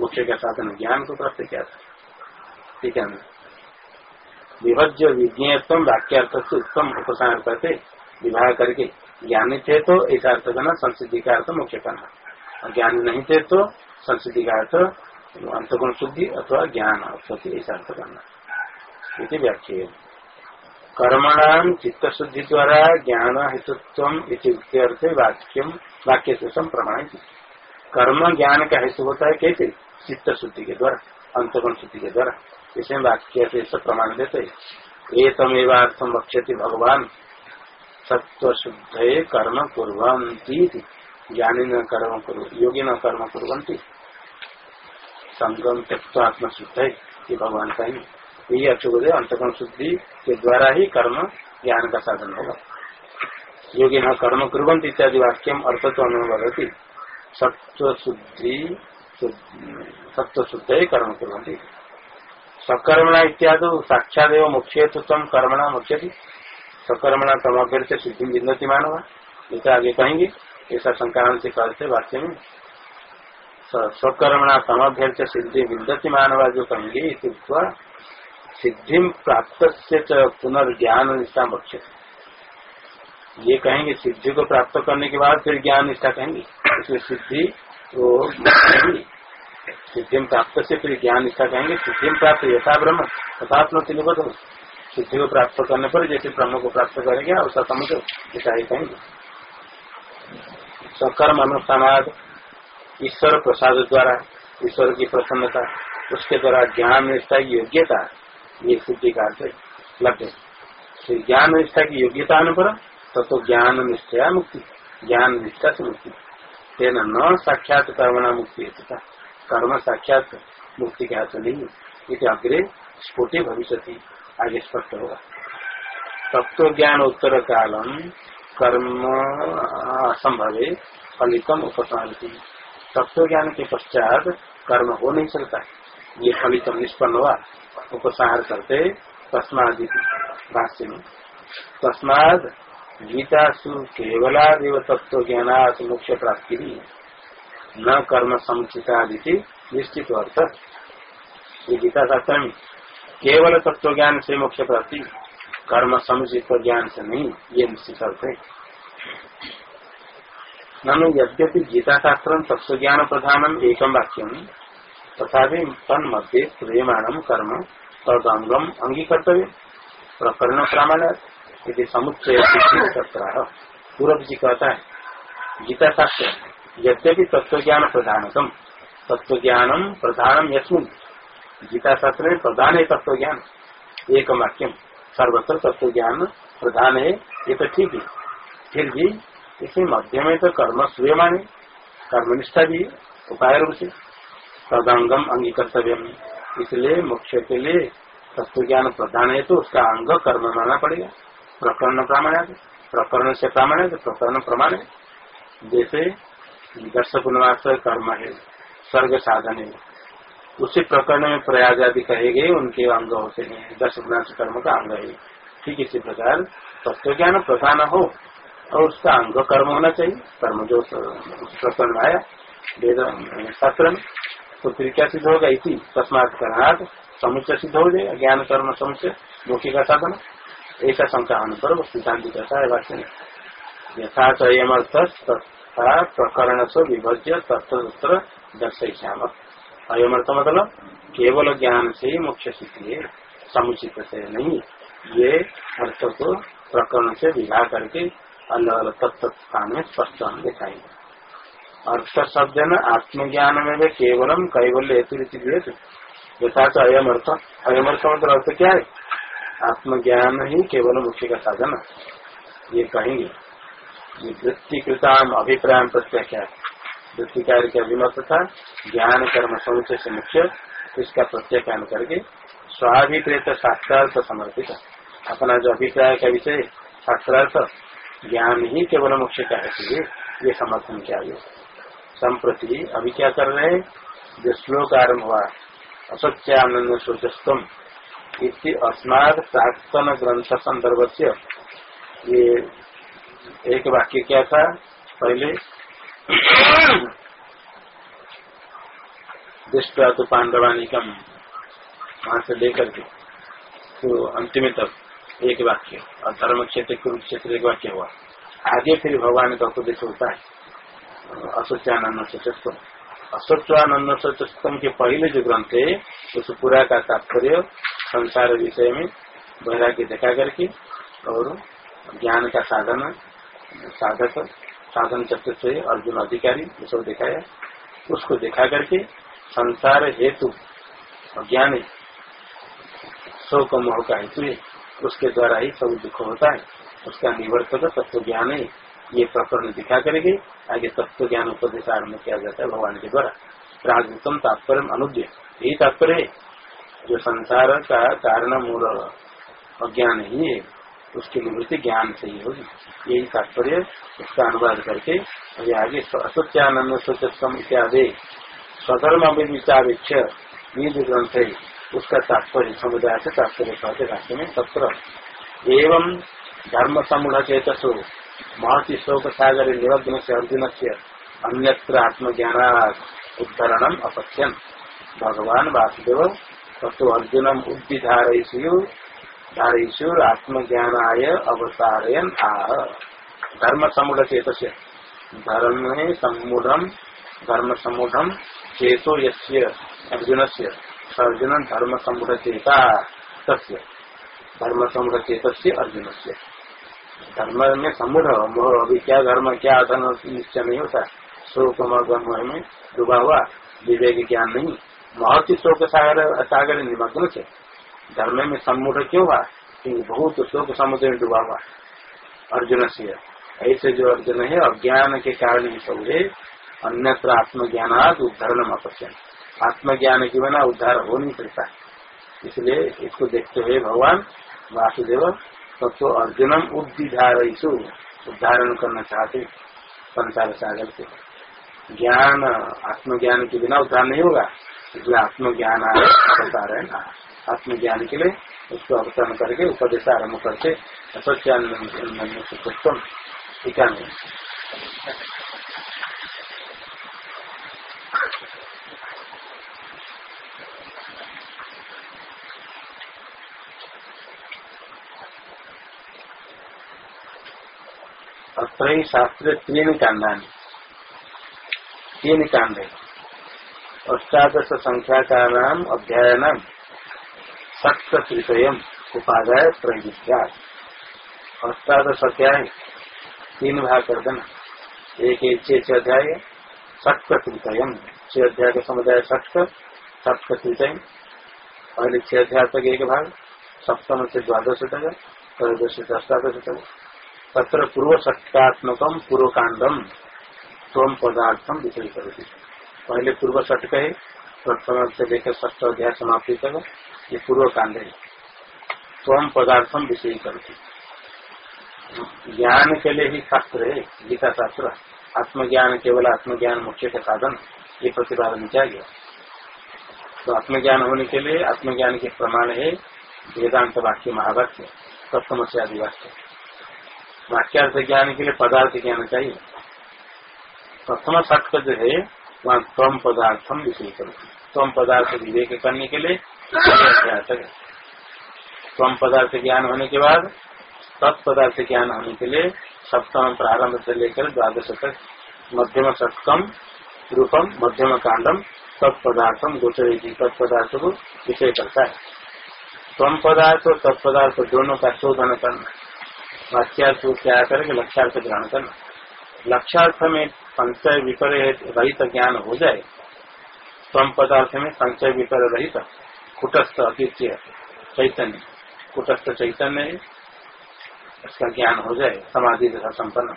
मुख्य के साधन ज्ञान को प्राप्त किया था। ठीक है विभज्य विज्ञेयत्म वाक्यार्थ से उत्तम उपसार करते, विवाह करके ज्ञानी थे तो ऐसा अर्थ करना संसिद्धि का अर्थ मुख्य करना ज्ञानी नहीं थे तो संसिद्धि का अर्थ अंतगुण शुद्धि अथवा ज्ञान अर्थी ऐसा अर्थ करना इति व्याख्या। कर्मणाम चित्त शुद्धि द्वारा ज्ञान हेतुत्व अर्थ वाक्यम वाक्य से प्रमाण कर्म ज्ञान का हेतु होता है कैसे? चित्त शुद्धि के द्वारा, अंतगुण शुद्धि के द्वारा। इसे वाक्य से प्रमाण देते तमेवार्थम वक्ष्यति भगवान। सत्व शुद्ध कर्म कुरंती ज्ञानी न कर्म करो योगी न कर्म करो संगम त्यक्त आत्म शुद्ध है ये भगवान का ही यही अच्छे अंतकम शुद्धि के द्वारा ही कर्म ज्ञान का साधन होगा। योगी न कर्म कुरंत इत्यादि वाक्यम अर्थ तो अनुभवती सत्व शुद्धि सत्व शुद्ध ही कर्म कुरंती सकर्मणा इत्यादि साक्षात मुख्य तो कर्मणा मुख्य सकर्मणा तम अभ्यर से सिद्धि विन्नति मानवा। जैसे आगे कहेंगे, ऐसा संक्रांत से कहते वाक्य में। स्वकर्मणा तमभ्यर से सिद्धि विन्दति मानवा जो कहेंगे सिद्धि प्राप्त से पुनर्ज्ञान निष्ठा मुख्य ये कहेंगे, सिद्धि को प्राप्त करने के बाद फिर ज्ञान निष्ठा कहेंगे। इसलिए सिद्धि वो सिद्धि प्राप्त से फिर ज्ञान निष्ठा कहेंगे। सिद्धि प्राप्त यथा ब्रह्म, तथा निबद्ध सिद्धि को प्राप्त करने पर जैसे ब्रह्म को प्राप्त करेंगे और समझो ऐसा ही कहेंगे। सकर्म अनुष्ठान ईश्वर प्रसाद द्वारा ईश्वर की प्रसन्नता उसके द्वारा ज्ञान निष्ठा की योग्यता ये सिद्धि का लक्ष्य ज्ञान निष्ठा की योग्यता अनुपर तो, तो ज्ञान निष्ठया मुक्ति ज्ञान निष्ठा से मुक्ति। न साक्षात कर्मणा मुक्ति है कर्म साक्षात मुक्ति के हाथ नहीं इसे अग्रे स्फुटे भविष्य आगे स्पष्ट होगा। तत्व ज्ञान उत्तर कालम कर्म असंभव फलितम उपसारती तत्व ज्ञान के पश्चात कर्म हो नहीं सकता ये फलितम निष्पन्न हुआ। उपसार करते तस्माद भाष्य में। तस्माद गीतासु केवलादेव तत्व ज्ञानात मोक्ष प्राप्ति न कर्म समुचिता निश्चित अर्थ ये गीता शास्त्र में केवल तत्व ज्ञान से मोक्ष प्राप्ति, कर्म समुचित ज्ञान से नहीं, ये निश्चित अर्थ है। ननु यद्यपि गीता शास्त्र तत्व ज्ञान प्रधानम एकम वाक्यम तथा तन मध्य प्रियमाणम कर्म तदंगम अंगीकर्तव्य प्रकरण प्रामाण्य समुच्चय पूर्व जी कहता है गीता शास्त्र यद्यपि तत्व ज्ञान प्रधानतम तत्व ज्ञानम प्रधानम यस्मिन गीता शास्त्र में प्रधान है तत्व ज्ञान एक वाक्यम सर्वत्र तत्व ज्ञान प्रधान है, ये तो ठीक है। फिर भी इसमें मध्य में तो कर्म सूयमान है कर्मनिष्ठा भी उपाय रूप से। तदंगम अंगीकर्तव्य इसलिए मुख्य के लिए तत्व ज्ञान प्रधान है तो उसका अंग कर्म मानना पड़ेगा। प्रकरण प्रमाण प्रकरण से प्रमाण है प्रकरण प्रमाण है। जैसे दर्श पुनवास कर्म है, स्वर्ग साधन है। उसी प्रकरण में प्रयाग आदि कहे गए उनके अंग होते हैं दस पुनवास कर्म का अंग है। ठीक इसी प्रकार तत्व ज्ञान प्रधान हो, और उसका अंग कर्म होना चाहिए। कर्म जो प्रकरण आया, वेद, शास्त्र में तो फिर क्या सिद्ध होगा? इसी, तस्मात करनाथ समुच्चय सिद्ध हो जाएगा। ज्ञान, कर्म, समुच्चय मुख्य का साधन। ऐसा शंका होने पर वो सिद्धांत कहता है वाक्य में। यथाच अयमर्थ तथा प्रकरण से विभज्य तत्र दर्शयाम अयमर्थ मतलब केवल ज्ञान से ही मुख्य सिद्धि है समुचित से नहीं। ये अर्थ को प्रकरण से विवाह करके अलग अलग तत्व स्थान में स्पष्ट हम दिखाएँगे अर्थ शब्द न आत्मज्ञान में भी केवलम कैवल्य हेतु तो अयम अर्थ अयम अर्थ मतलब अर्थ क्या है? आत्मज्ञान ही केवल मुख्य का साधन ये कहेंगे। वृत्तिकृताम अभिप्राय प्रत्याख्या वृत्ति कार्य के अभिमत था ज्ञान कर्म समुचय से मुख्य, इसका प्रत्याख्यान करके स्वाभिप्रेत शास्त्रार्थ समर्पित अपना जो अभिप्राय का विषय शास्त्रार्थ ज्ञान ही केवल मुख्य का है ये समर्थन किया गया। संप्रति अभी क्या कर रहे जो श्लोक आरंभ हुआ, असत्यानंद सूर्यस्तम इति अस्माद प्राक्तन ग्रंथ संदर्भ से ये एक वाक्य क्या था? पहले दृष्टा तो पांडवानिकम वहाँ से लेकर के तो अंतिम तक एक वाक्य, और धर्म क्षेत्र, कुरुक्षेत्र एक वाक्य हुआ। आगे फिर भगवान का उपदेश होता है। असोचानंद सचस्व असत्वानंद सचस्तम के पहले जो ग्रंथ है, उस पूरा का तात्पर्य संसार विषय में वैराग्य देखा करके, और ज्ञान का साधन, साधक साधन चतुर्थ अर्जुन अधिकारी ये सब दिखाया। उसको देखा करके संसार हेतु ज्ञान शोक मोह का हेतु है। उसके द्वारा ही सब दुख होता है। उसका निवर्तक तत्व ज्ञान है। ये प्रकरण दिखा करेंगे आगे तत्व ज्ञान उपदेश आरंभ किया जाता है भगवान के द्वारा। प्रागुतम तात्पर्य अनुद्य यही तात्पर्य जो संसार का कारण मूल अज्ञान ही है। उसकी निवृत्ति ज्ञान से ही होगी। यही तात्पर्य उसका अनुवाद करके अभी आगे असत्यानंद सोचम इत्यादि स्वधर्म विचारेक्ष जो ग्रंथ है उसका तात्पर्य, समुदाय से तात्पर्य कहते राष्ट्र में तत्र एवं धर्म समूढ़ चेतसो महति शोक सागर निमग्न से अर्जुन से अन्यत्र आत्मज्ञान उद्धरणम अपत्यन भगवान वासुदेव तत्व अर्जुनम उद्धिधारयु धारयिशुर आत्मज्ञानाय अवतारयन आह। धर्म समूढ़ चेत धर्म समूढ़ धर्म समूढ़ चेतो यस्य अर्जुन से अर्जुन धर्म समूढ़ चेता तस्य। धर्म समूढ़ चेत अर्जुन से धर्म में समूढ़ मोह अभी क्या धर्म क्या धर्म निश्चय नहीं होता। शोक, मोह में डूबा हुआ। विवेक, ज्ञान नहीं। महत्व शोक सागर सागर निमग्न से धर्म में सम्मूढ़ क्यों हुआ? क्योंकि बहुत शोक समुद्र में डूबा हुआ। अर्जुन से, ऐसे जो अर्जुन है, अज्ञान के कारण ही सब है। अन्यत्र आत्मज्ञान आज उद्धरण अपत्यन आत्मज्ञान के बिना उद्धार हो नहीं सकता। इसलिए इसको देखते हुए भगवान वासुदेव तो अर्जुनम उद्धिधारयु उद्धारण करना चाहते संसार सागर से। ज्ञान, आत्मज्ञान के बिना उद्धार नहीं होगा। इसलिए आत्मज्ञान ना आत्मज्ञान के लिए उसको अवतरण करके उपदेश आरंभ टीका नहीं अत्र शास्त्र तीन कांडा तीन कांड अष्टादश संख्या का अध्याय नाम त्रितयम उपाध्याय प्रयुक्त्या अष्टादश है तीन भाग कर देना एक एक छह अध्याय सक्त त्रितयम छह अध्याय का समुदाय सक्त सप्त त्रितयम पहले छह अध्याय तक एक भाग सप्तम से द्वादश तक त्रयोदश से अष्टादश तक तत्र पूर्व सत्यात्मक पूर्व कांडम स्वम पदार्थम विषय करोगी पहले पूर्व सटक है प्रथम से लेकर ष्ट अध्याय समाप्ति तक ये पूर्व कांड है। स्वम पदार्थम विषय करोगी ज्ञान के लिए ही शास्त्र है, गीता शास्त्र। आत्मज्ञान केवल आत्मज्ञान मुख्य का साधन, ये प्रतिपादन किया गया। तो आत्मज्ञान होने के लिए आत्मज्ञान के प्रमाण है, वेदांत वाक्य महावाक्य सप्तम से आदि वाक्य वाक्यार्थ ज्ञान के लिए पदार्थ ज्ञान चाहिए। प्रथम सत्य जो है, वहाँ तम पदार्थम विषय करती तम पदार्थ विवेक करने के लिए तम पदार्थ ज्ञान होने के बाद तत्पदार्थ ज्ञान होने के लिए सप्तम प्रारंभ से लेकर द्वादश तक मध्यम सप्तम रूपम, मध्यम कांडम तत्पदार्थम गोचर तत्पदार्थ को विषय करता है। तम पदार्थ और तत्पदार्थ दोनों का शोधन करना वाक्यार्थ को क्या करके लक्ष्यार्थ ग्रहण करना। लक्ष्यार्थ में संचय विपर रहित ज्ञान हो जाए स्वम पदार्थ में संचय विपर रहित कुटस्थ अतिथ्य चैतन्य। कुटस्थ चैतन्य इसका ज्ञान हो जाए, समाधि तथा संपन्न।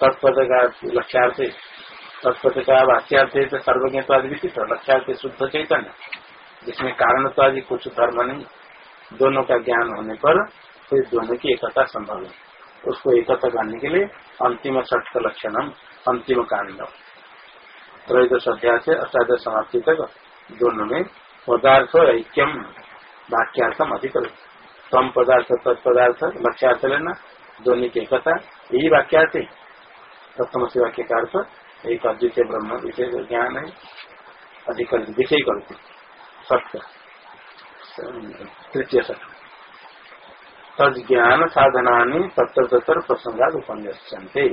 तत्पद का लक्ष्यार्थ तत्पद का वाक्यार्थ है तो सर्वज्ञत्वाद विचित लक्ष्यार्थ शुद्ध चैतन्य। जिसमें कारण तो आदि कुछ धर्म नहीं, दोनों का ज्ञान होने पर फिर दोनों की एकता संभव है। उसको एकता करने के लिए अंतिम षठ लक्षण अंतिम कांड त्रयोदश अध्याय से अष्टादश समाप्ति तक दोनों में पदार्थ ऐक्यम वाक्यार्थम अधिक कम पदार्थ तत्पदार्थ लक्ष्यार्थ लेना दोनों की एकता यही वाक्यार्थ है। प्रथम से वाक्य का अर्थ, एक अद्वितीय ब्रह्म, विषय ज्ञान है अधिक विषय करते सत्य तृतीय सत्य तद ज्ञान साधना तत्तर तत्तर प्रसंगा उपन्यासते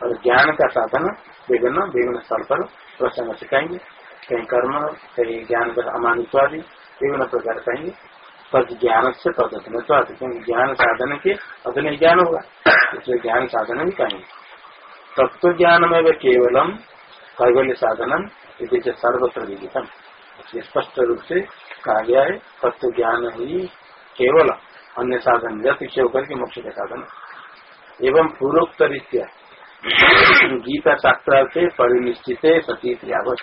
और ज्ञान का साधन विभिन्न विभिन्न स्थल पर प्रसंग सिखाएँगे। कहीं कर्म कहीं ज्ञान का अमानित्वादि विभिन्न प्रकार कहेंगे। तद ज्ञान से तदत्मत्वाद क्योंकि ज्ञान साधन के अधन ज्ञान होगा, इसलिए ज्ञान साधन भी कहेंगे। तत्व ज्ञान में वे केवलम कैवल्य साधनम इसे सर्वत्र विदितम। स्पष्ट रूप से कहा गया है, तत्व ज्ञान ही केवल अन्य साधन व्यतिशय होकर के मोक्ष का साधन एवं पूर्वोक्त रीत्या गीता शास्त्र से परिनिश्चित सती यावत।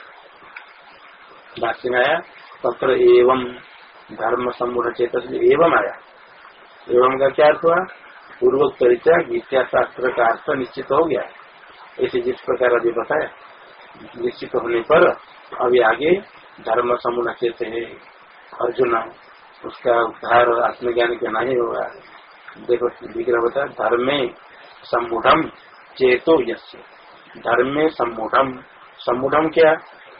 भाष्य में आया तत्र एवं धर्म सम्मूढ़ चेतन एवं आया एवं का क्या अर्थ? हुआ पूर्वोक्त गीता शास्त्र का अर्थ निश्चित हो गया। ऐसे जिस प्रकार अभी बताया, निश्चित होने पर अभी आगे धर्म समूह चेत है। अर्जुन, उसका उद्धार आत्मज्ञान के नहीं होगा। देखो विग्रह बता, धर्मे सम्मूढ़ चेतो यश धर्म सम्मूढ़। सम्मूढ़ क्या?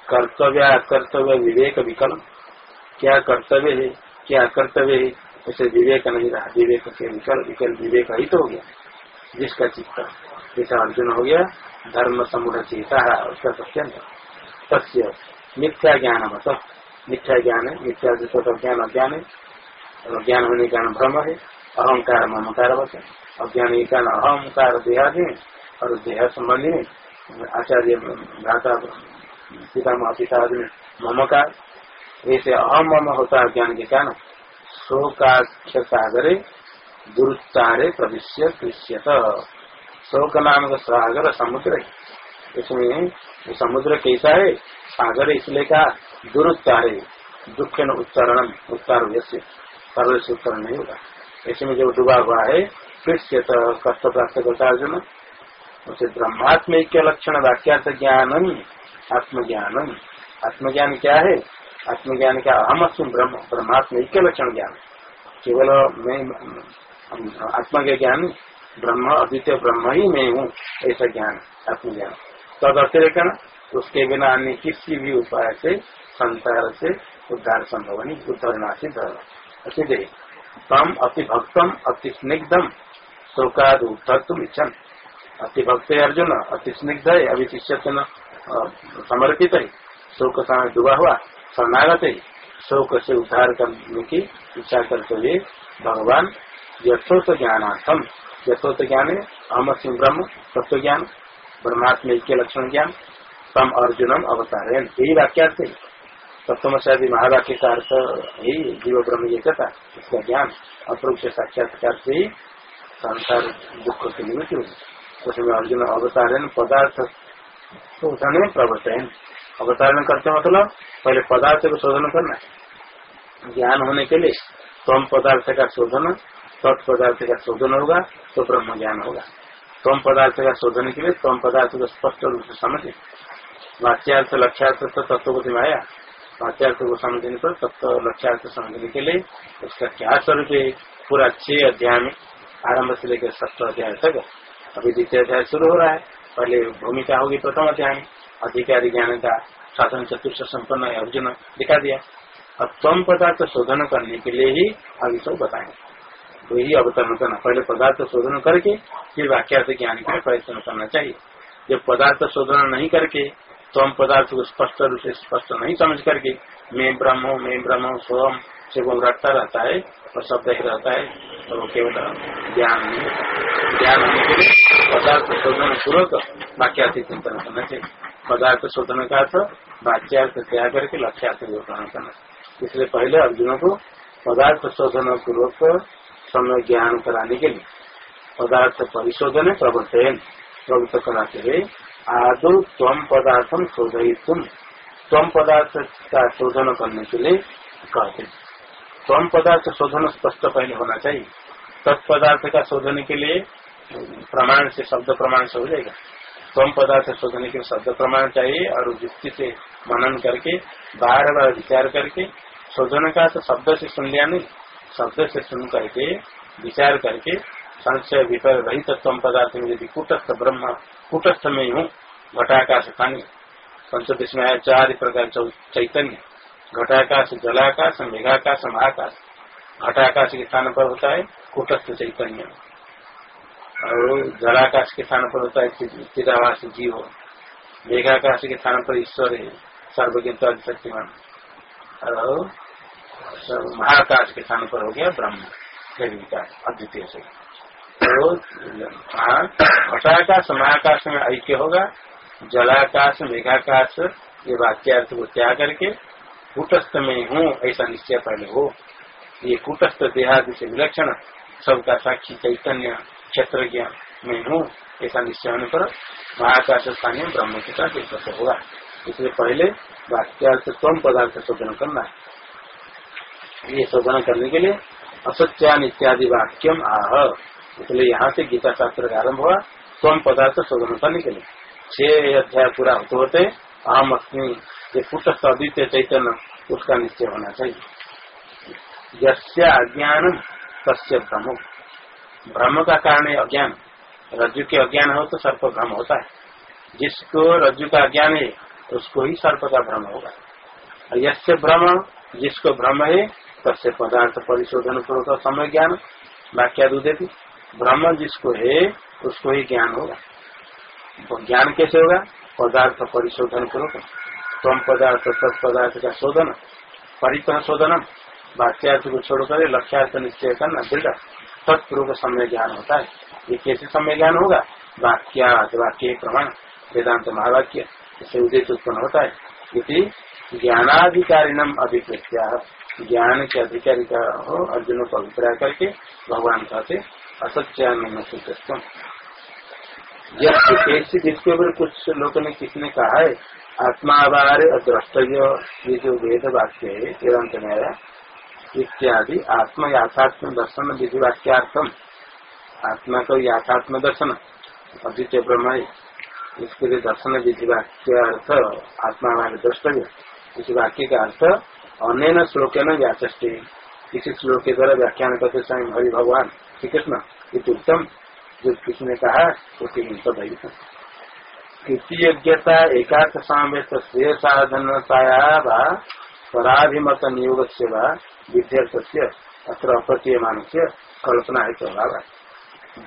कर्तव्य अकर्तव्य विवेक विकल्प क्या कर्तव्य है? क्या कर्तव्य है? ऐसे विवेक नहीं रहा। विवेक के विकल्प विकल्प विवेक ही तो हो गया। जिसका चित्त जैसा अर्जुन हो गया, धर्म समूढ़ चेता उसका सत्य सत्य मिथ्या ज्ञान मतलब मिथ्या ज्ञान है, मिथ्या जो ज्ञान अज्ञान है। और ज्ञान होने का भ्रम है, अहंकार ममकार बस अज्ञान के कारण अहंकार देहादि और देह संबंधी आचार्य भ्राता पिता पिता ममकार ऐसे अहम मम होता है ज्ञान के कारण शोकाक्ष सागरे दुरुत्तारे प्रविश्य दृश्यत शोक नाम का सागर समुद्र इसमें समुद्र कैसा है? सागर इसलिए का दुरुत्तारे दुख न उत्तरण उत्तर सर्व से उत्तरण नहीं होगा। इसमें जो डूबा हुआ है तो कष्ट प्राप्त करता अर्जुन उसे ब्रह्मात्म के लक्षण वाक्यार्थ ज्ञान आत्मज्ञान आत्मज्ञान क्या है? आत्मज्ञान क्या अहम अस्म ब्रह्म ब्रह्मात्म के लक्षण ज्ञान। केवल मैं आत्मा के ज्ञान, ब्रह्म, अद्वितीय ब्रह्म ही मैं हूँ, ऐसा ज्ञान, आत्मज्ञान। तद अतिरिक्त उसके बिना अन्य किसी भी उपाय से, संसार से उद्धार संभव नहीं उद्धार नाशित सिद्ध तम अति भक्तम अति स्निग्धम शोकाद उद्धर तुम इच्छन। अति भक्त अर्जुन अति स्निग्ध है अभी शिष्य समर्पित। है शोक समय डूबा हुआ, शरणागत। है शोक से उद्धार करने की इच्छा करते हुए भगवान यथोत ज्ञानार्थम यथोत ज्ञान है अहम सिंह ब्रह्म तत्व ज्ञान ब्रह्मात्म के लक्षण ज्ञान, तम अर्जुनम अवतार यही वाक्यार्थ है। सप्तम शादी महावाक्य का अर्थ ही, जीव ब्रह्म एक था इसका ज्ञान। अपरोक्ष साक्षात्कार से ही संसार दुख की निमित्त उसमें अर्जुन अवतारण पदार्थ शोधन प्रवर्तन अवतारण करते मतलब पहले पदार्थ को शोधन करना ज्ञान होने के लिए तम पदार्थ का शोधन तत्पदार्थ का शोधन होगा तो ब्रह्म ज्ञान होगा। तम पदार्थ का शोधन के लिए तम पदार्थ को स्पष्ट रूप से समझे। वाच्यार्थ, लक्ष्यार्थ तो तत्व को आया। वाच्यार्थ को समझने पर तत्व लक्ष्यार्थ समझने के लिए उसका क्या स्वरूप है? पूरा छह अध्याय में आरंभ से लेकर सप्त अध्याय तक। अभी द्वितीय अध्याय शुरू हो रहा है। पहले भूमिका होगी, प्रथम अध्याय अधिकारी ज्ञान का शासन चतुर्थ संपन्न अर्जुन दिखा दिया। अब तम पदार्थ शोधन करने के लिए ही अभी सब बताएँगे। तो ही अवतरण करना पहले पदार्थ शोधन करके, फिर वाक्य ज्ञान के प्रयत्न करना चाहिए। जब पदार्थ शोधन नहीं करके तो हम पदार्थ को स्पष्ट रूप से स्पष्ट नहीं समझ करके, मैं ब्रह्म मैं ब्रह्म स्वयं से वो रहता है और शब्द ही रहता है तो वो केवल ज्ञान नहीं होता। ज्ञान होने के लिए पदार्थ शोधन पूर्वक वाक्यार्थ चिंतन करना चाहिए। पदार्थ शोधन का अर्थ वाक्यार्थ त्याग करके लक्ष्यार्थ ग्रहण करना। इसलिए पहले अर्जुनों को पदार्थ शोधन पूर्वक समय ज्ञान कराने के लिए पदार्थ परिशोधन प्रवर्तन प्रवृत्त कराते हुए आदो तम पदार्थम शोधि तुम तम पदार्थ का शोधन करने के लिए कहते तम पदार्थ शोधन स्पष्ट पहले होना चाहिए। तत्पदार्थ का शोधन के लिए प्रमाण से शब्द प्रमाण से हो जाएगा। तम पदार्थ शोधन के लिए शब्द प्रमाण चाहिए और युक्ति से मनन करके, बार बार विचार करके, शोधन का तो शब्द से सुन लिया नहीं, शब्द से सुन करके, विचार करके, संशय विपर रही तम पदार्थ में यदि कुटस्थ ब्रह्म, कुटस्थ में हूँ घटाकाश पानी पंचदश में आया चार प्रकार चैतन्य। घटाकाश, जलाकाश, मेघाकाश, महाकाश। घटाकाश के स्थान पर होता है कुटस्थ चैतन्य। और जलाकाश के स्थान पर होता है चिदावास जीव। मेघाकाश के स्थान पर ईश्वर है सर्वज्ञ शक्तिमान। और महाकाश के स्थान पर हो गया ब्रह्म अद्वितीय से। तो घटाकाश, महाकाश में ऐक्य होगा, जलाकाश, मेघाकाश, ये वाक्यार्थ को त्याग करके कुटस्थ में हूँ, ऐसा निश्चय पहले हो। ये कुटस्थ देहादि से विलक्षण, सबका साक्षी चैतन्य क्षेत्र में हूँ, ऐसा निश्चय होने पर महाकाश स्थानीय ब्रह्म के साथ एक होगा इसलिए पहले वाक्यार्थ स्वम पदार्थ शोधन करना ये शोधन करने के लिए असत्यान इत्यादि वाक्यम आह। इसलिए यहाँ से गीता शास्त्र का आरंभ हुआ स्वम पदार्थ शोधन करने के लिए। छह अध्याय पूरा होते होते अहम अस्मी ये पुट अद्वितीय चैतन्य, उसका निश्चय होना चाहिए। यस्य अज्ञान तस्य भ्रम। भ्रम का कारण है अज्ञान। रज्जु के अज्ञान हो तो सर्प भ्रम होता है। जिसको रज्जु का अज्ञान है, उसको ही सर्प का भ्रम होगा। यसे भ्रम, जिसको भ्रम है, तस्य पदार्थ परिशोधन पूर्वक समय ज्ञान व्याख्या दूधे भ्रम जिसको है, उसको ही ज्ञान होगा। तो ज्ञान कैसे होगा? पदार्थ परिशोधन पूर्वक तम पदार्थ तत्पदार्थ का शोधन, परितः शोधन वाक्यार्थ को छोड़कर लक्ष्यार्थ निश्चय करना, दृढ़। तत्पूर्वक समय ज्ञान होता है। ये कैसे समय ज्ञान होगा? वाक्या वाक्य प्रमाण, वेदांत महावाक्य, इससे उद्देश्य उत्पन्न होता है। क्योंकि ज्ञानाधिकारिणम अभिप्रेत्या। ज्ञान के अधिकारी का हो, अर्जुन को अभिप्राय करके भगवान कहते असत्यान जिसके ऊपर कुछ लोगों ने किसने कहा है आत्मा आवार द्रष्टव्य ये जो वेद वाक्य है वेदांत न्याय इत्यादि आत्म याथात्म दर्शन विधि वाक्यार्थम आत्मा को याथात्म दर्शन, अद्वितीय ब्रह्म इसके लिए दर्शन विधि वाक्य अर्थ आत्मा हमारे द्रष्टव्य इस वाक्य का अर्थ अन्य श्लोक न व्याचे किसी श्लोक के द्वारा व्याख्यान करते समय हरि भगवान श्री कृष्ण उत्तम। जो किसने कहा हिंसा दैविक कृति योग्यता एकार्थ सामेत श्रेय साधनताया पराधिमत नियोग से विद्यार्थ से अत्र अप्रतीयमान से कल्पना है स्वभाव है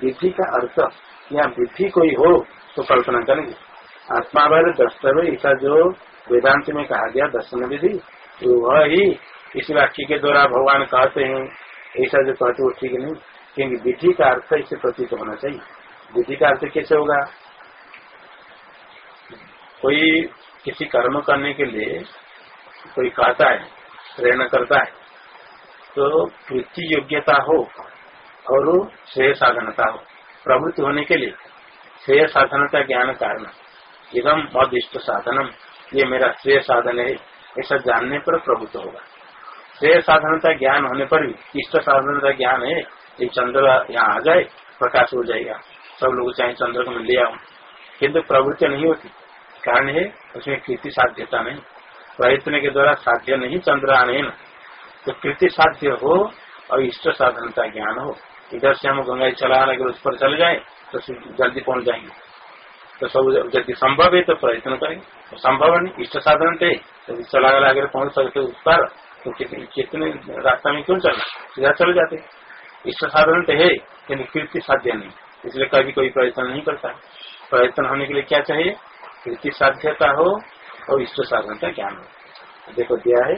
विधि का अर्थ, या विधि कोई हो तो कल्पना करेंगे। आत्मा बार द्रष्टव्य ऐसा जो वेदांत में कहा गया दर्शन विधि तो वह ही इस वाक्य के द्वारा भगवान कहते हैं। ऐसा जो कहते वो ठीक नहीं। क्योंकि विधि का अर्थ इसे प्रतीत होना चाहिए। विधि का अर्थ कैसे होगा? कोई किसी कर्म करने के लिए कोई कहता है, प्रेरणा करता है तो वृत्ति योग्यता हो और श्रेय साधनता हो। प्रवृत्ति होने के लिए श्रेय साधनता ज्ञान कारण। एकदम अदिष्ट साधनम, ये मेरा श्रेय साधन है, ऐसा जानने पर प्रभुत्व होगा। श्रेय साधनता ज्ञान होने पर भी इष्ट साधनता ज्ञान है। ये चंद्र यहाँ आ जाए, प्रकाश हो जाएगा। सब लोग चाहे चंद्र को मैं ले आऊ किन्तु प्रवृत्ति नहीं होती। कारण है, उसमें कृति साध्यता नहीं। प्रयत्न के द्वारा साध्य नहीं चंद्र आने न। तो कृति साध्य हो और इष्ट साधनता ज्ञान हो। इधर से हम गंगा चला अगर उस पर चले जाए तो जल्दी पहुँच जाएँगे। तो सब यदि संभव है तो प्रयत्न करेंगे तो संभव नहीं इष्ट साधन थे यदि चला अगर पहुँच सकते उस पर तो कितने रास्ता में क्यों चलना? सीधा चले जाते। इष्ट साधन तो है लेकिन कृति साध्य नहीं। इसलिए कभी कोई प्रयत्न नहीं करता। प्रयत्न होने के लिए क्या चाहिए? कृति साध्यता हो और इष्ट साधन का ज्ञान हो। देखो, दिया है,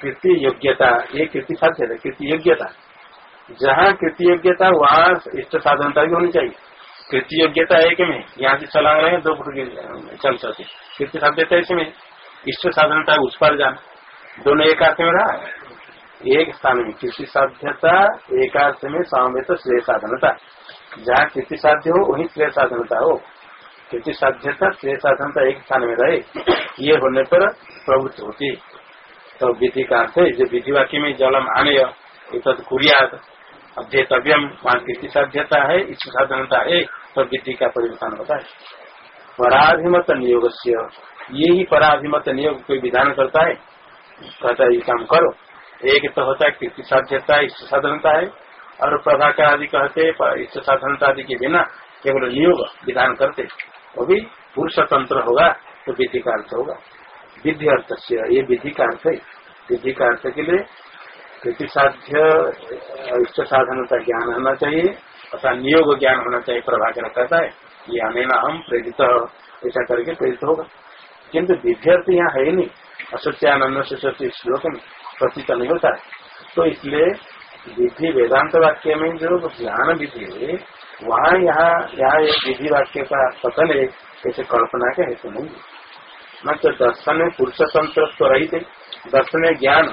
कृति योग्यता। ये कृति साध्यता कृति योग्यता। जहाँ कृति योग्यता, वहाँ इष्ट साधनता भी होनी चाहिए। कृति योग्यता एक में, यहाँ से चला रहे हैं, दो फुट चल सकते कृति साध्यता इसमें। इष्ट साधनता उस पर जाना। दोनों एक अर्थ में रहा एक स्थान में कृषि साध्यता एक अर्थ में सामवेत श्रेय साधनता जहाँ कृषि साध्य हो, वही श्रेय साधनता हो। कृषि साध्यता श्रेय साधनता एक स्थान में रहे, ये होने पर प्रवृत्ति होती। तो विधि का अर्थ है, जो विधि वाक्य में जलम आने कुरियाद अध्येतव्यम, वहाँ कृषि साध्यता है इच्छा साधनता है तो विधि का परिवर्तन होता है। पराधिमत नियोग ये ही पराधिमत नियोग कोई विधान करता है। कहता है, ये काम करो। एक तो होता है कृति साध्यता इष्ट साधनता है, और प्रभाकर आदि कहते इष्ट साधनता आदि के बिना केवल नियोग विधान करते, वो भी पुरुष तंत्र होगा तो विधि का अर्थ होगा। विधि अर्थ से, ये विधि का अर्थ है। विधि का अर्थ के लिए कृति साध्य, इष्ट साधन का ज्ञान होना चाहिए, अर्थात नियोग ज्ञान होना चाहिए, प्रभाकर कहता है ये हमें ना हम प्रेरित, ऐसा करके प्रेरित होगा। किंतु अर्थ यहाँ है ही नहीं। असत्यानंद से श्लोक में प्रतीत नहीं होता तो इसलिए विधि वेदांत वाक्य में जो ज्ञान विधि है वहाँ यहाँ यहाँ एक विधि वाक्य का कथन है, ऐसे कल्पना के हेतु नहीं न तो दर्शन में पुरुष तंत्र तो रही थे दर्शन ज्ञान।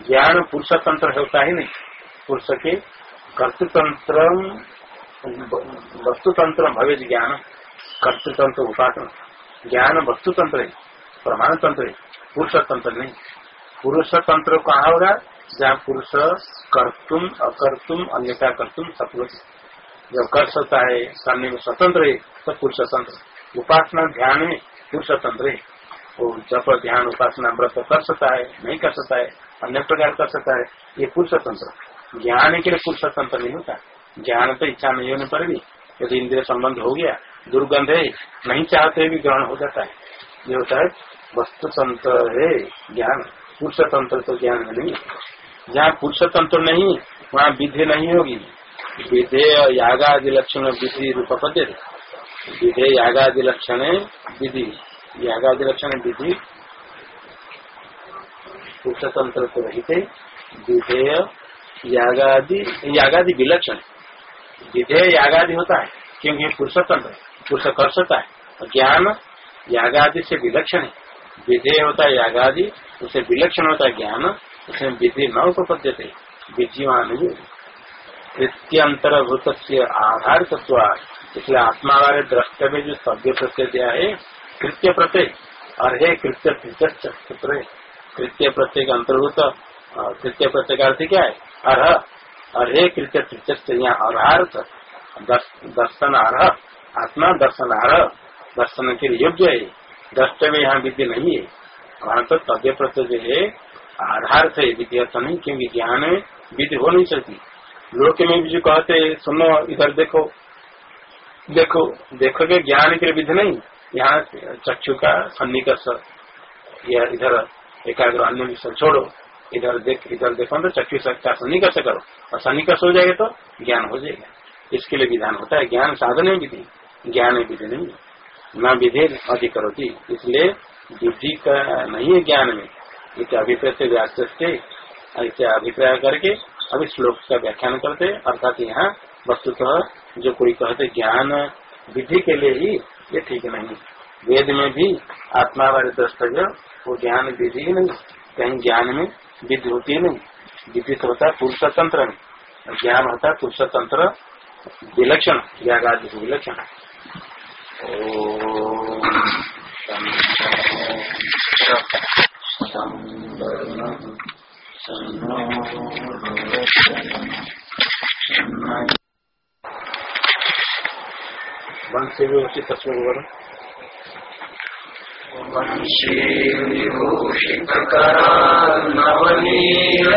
ज्ञान पुरुष तंत्र होता ही नहीं। पुरुष के कर्तृतंत्र वस्तुतंत्र भवे ज्ञान। कर्तृतंत्र उपासना। ज्ञान वस्तुतंत्र है प्रमाण तंत्र है, पुरुष तंत्र नहीं। पुरुष तंत्र कहा होगा जहाँ पुरुष कर्तुम, अकर्तुम, अन्यथा कर्तुम सफल जब कर सकता है करने में स्वतंत्र है तो पुरुष तंत्र। उपासना ध्यान में, पुरुष तंत्र है। वो जप ध्यान, उपासना, व्रत कर सकता है, नहीं कर सकता है, अन्य प्रकार कर सकता है, ये पुरुष तंत्र। ज्ञान के लिए पुरुष तंत्र नहीं होता। ज्ञान तो इच्छा नहीं होने पर भी। यदि इंद्रिय संबंध हो गया, दुर्गंध है, नहीं चाहते भी ग्रहण हो जाता है। ये होता है वस्तु तंत्र है ज्ञान। पुरुष तंत्र तो ज्ञान है नहीं। जहाँ पुरुष तंत्र नहीं, वहाँ विधि नहीं होगी। विधेय यागादि लक्षण विधि रूप पद्य विधेय यागादि लक्षण विधि। यागादि लक्षण विधि। पुरुष तंत्र तो रही थे विधेय यागादि यागादि विलक्षण। विधेय यागादि होता है, क्योंकि पुरुष तंत्र पुरुष कर सकता है। ज्ञान यागादि से विलक्षण है। विधेय होता है यागादि उसे विलक्षण होता है ज्ञान उसमें विधि न उपपद्यते। नहीं कृत्यंतरभूत आधार तत्व इसलिए आत्मा वाले द्रष्टव्य जो सभ्य प्रत्यय दिया है, कृत्य प्रत्यय। और है कृत्य कृत्य प्रत्यय का अंतर्भूत कृत्य प्रत्यय का अर्थ क्या है? अर्ह। और हे कृत्य प्रत्यय यहाँ अर्थ दर्शन अर्ह। आत्मा दर्शन अर्ह। दर्शन के लिए योग्य है। द्रष्टव्य यहाँ विद्य नहीं है। वहाँ तो तव्य प्रत्यय है, आधार थे विद्यार्थ नहीं, क्योंकि ज्ञान में विधि हो नहीं सकती। लोक में भी जो कहते सुनो, इधर देखो देखो देखो के ज्ञान के विधि नहीं। यहाँ चक्षु का सन्निकर्ष, या इधर एकाग्र अन्य विषय छोड़ो। इधर देख, इधर देखो तो चक्षु का सन्निकर्ष करो। और सन्निकर्ष हो जाएगा तो ज्ञान हो जाएगा। इसके लिए विधान होता है ज्ञान साधन विधि। ज्ञान विधि नहीं न विधि अधिक होती इसलिए विधि का नहीं है ज्ञान में। इसे अभिप्राय से व्यास ऐसे अभिप्राय करके अभी श्लोक का व्याख्यान करते अर्थात यहाँ वस्तुतः जो कोई कहते ज्ञान विधि के लिए ही ये ठीक नहीं। वेद में भी आत्मा वाले द्रष्टव्य वो ज्ञान विधि ही नहीं। कहीं ज्ञान में विधि होती नहीं। विधि तो होता है पुरुष तंत्र में। ज्ञान होता है पुरुष तंत्र विलक्षण, ज्ञान विलक्षण। वंशे विभूषित तस्वीर वगैरह वंशे करा नवनील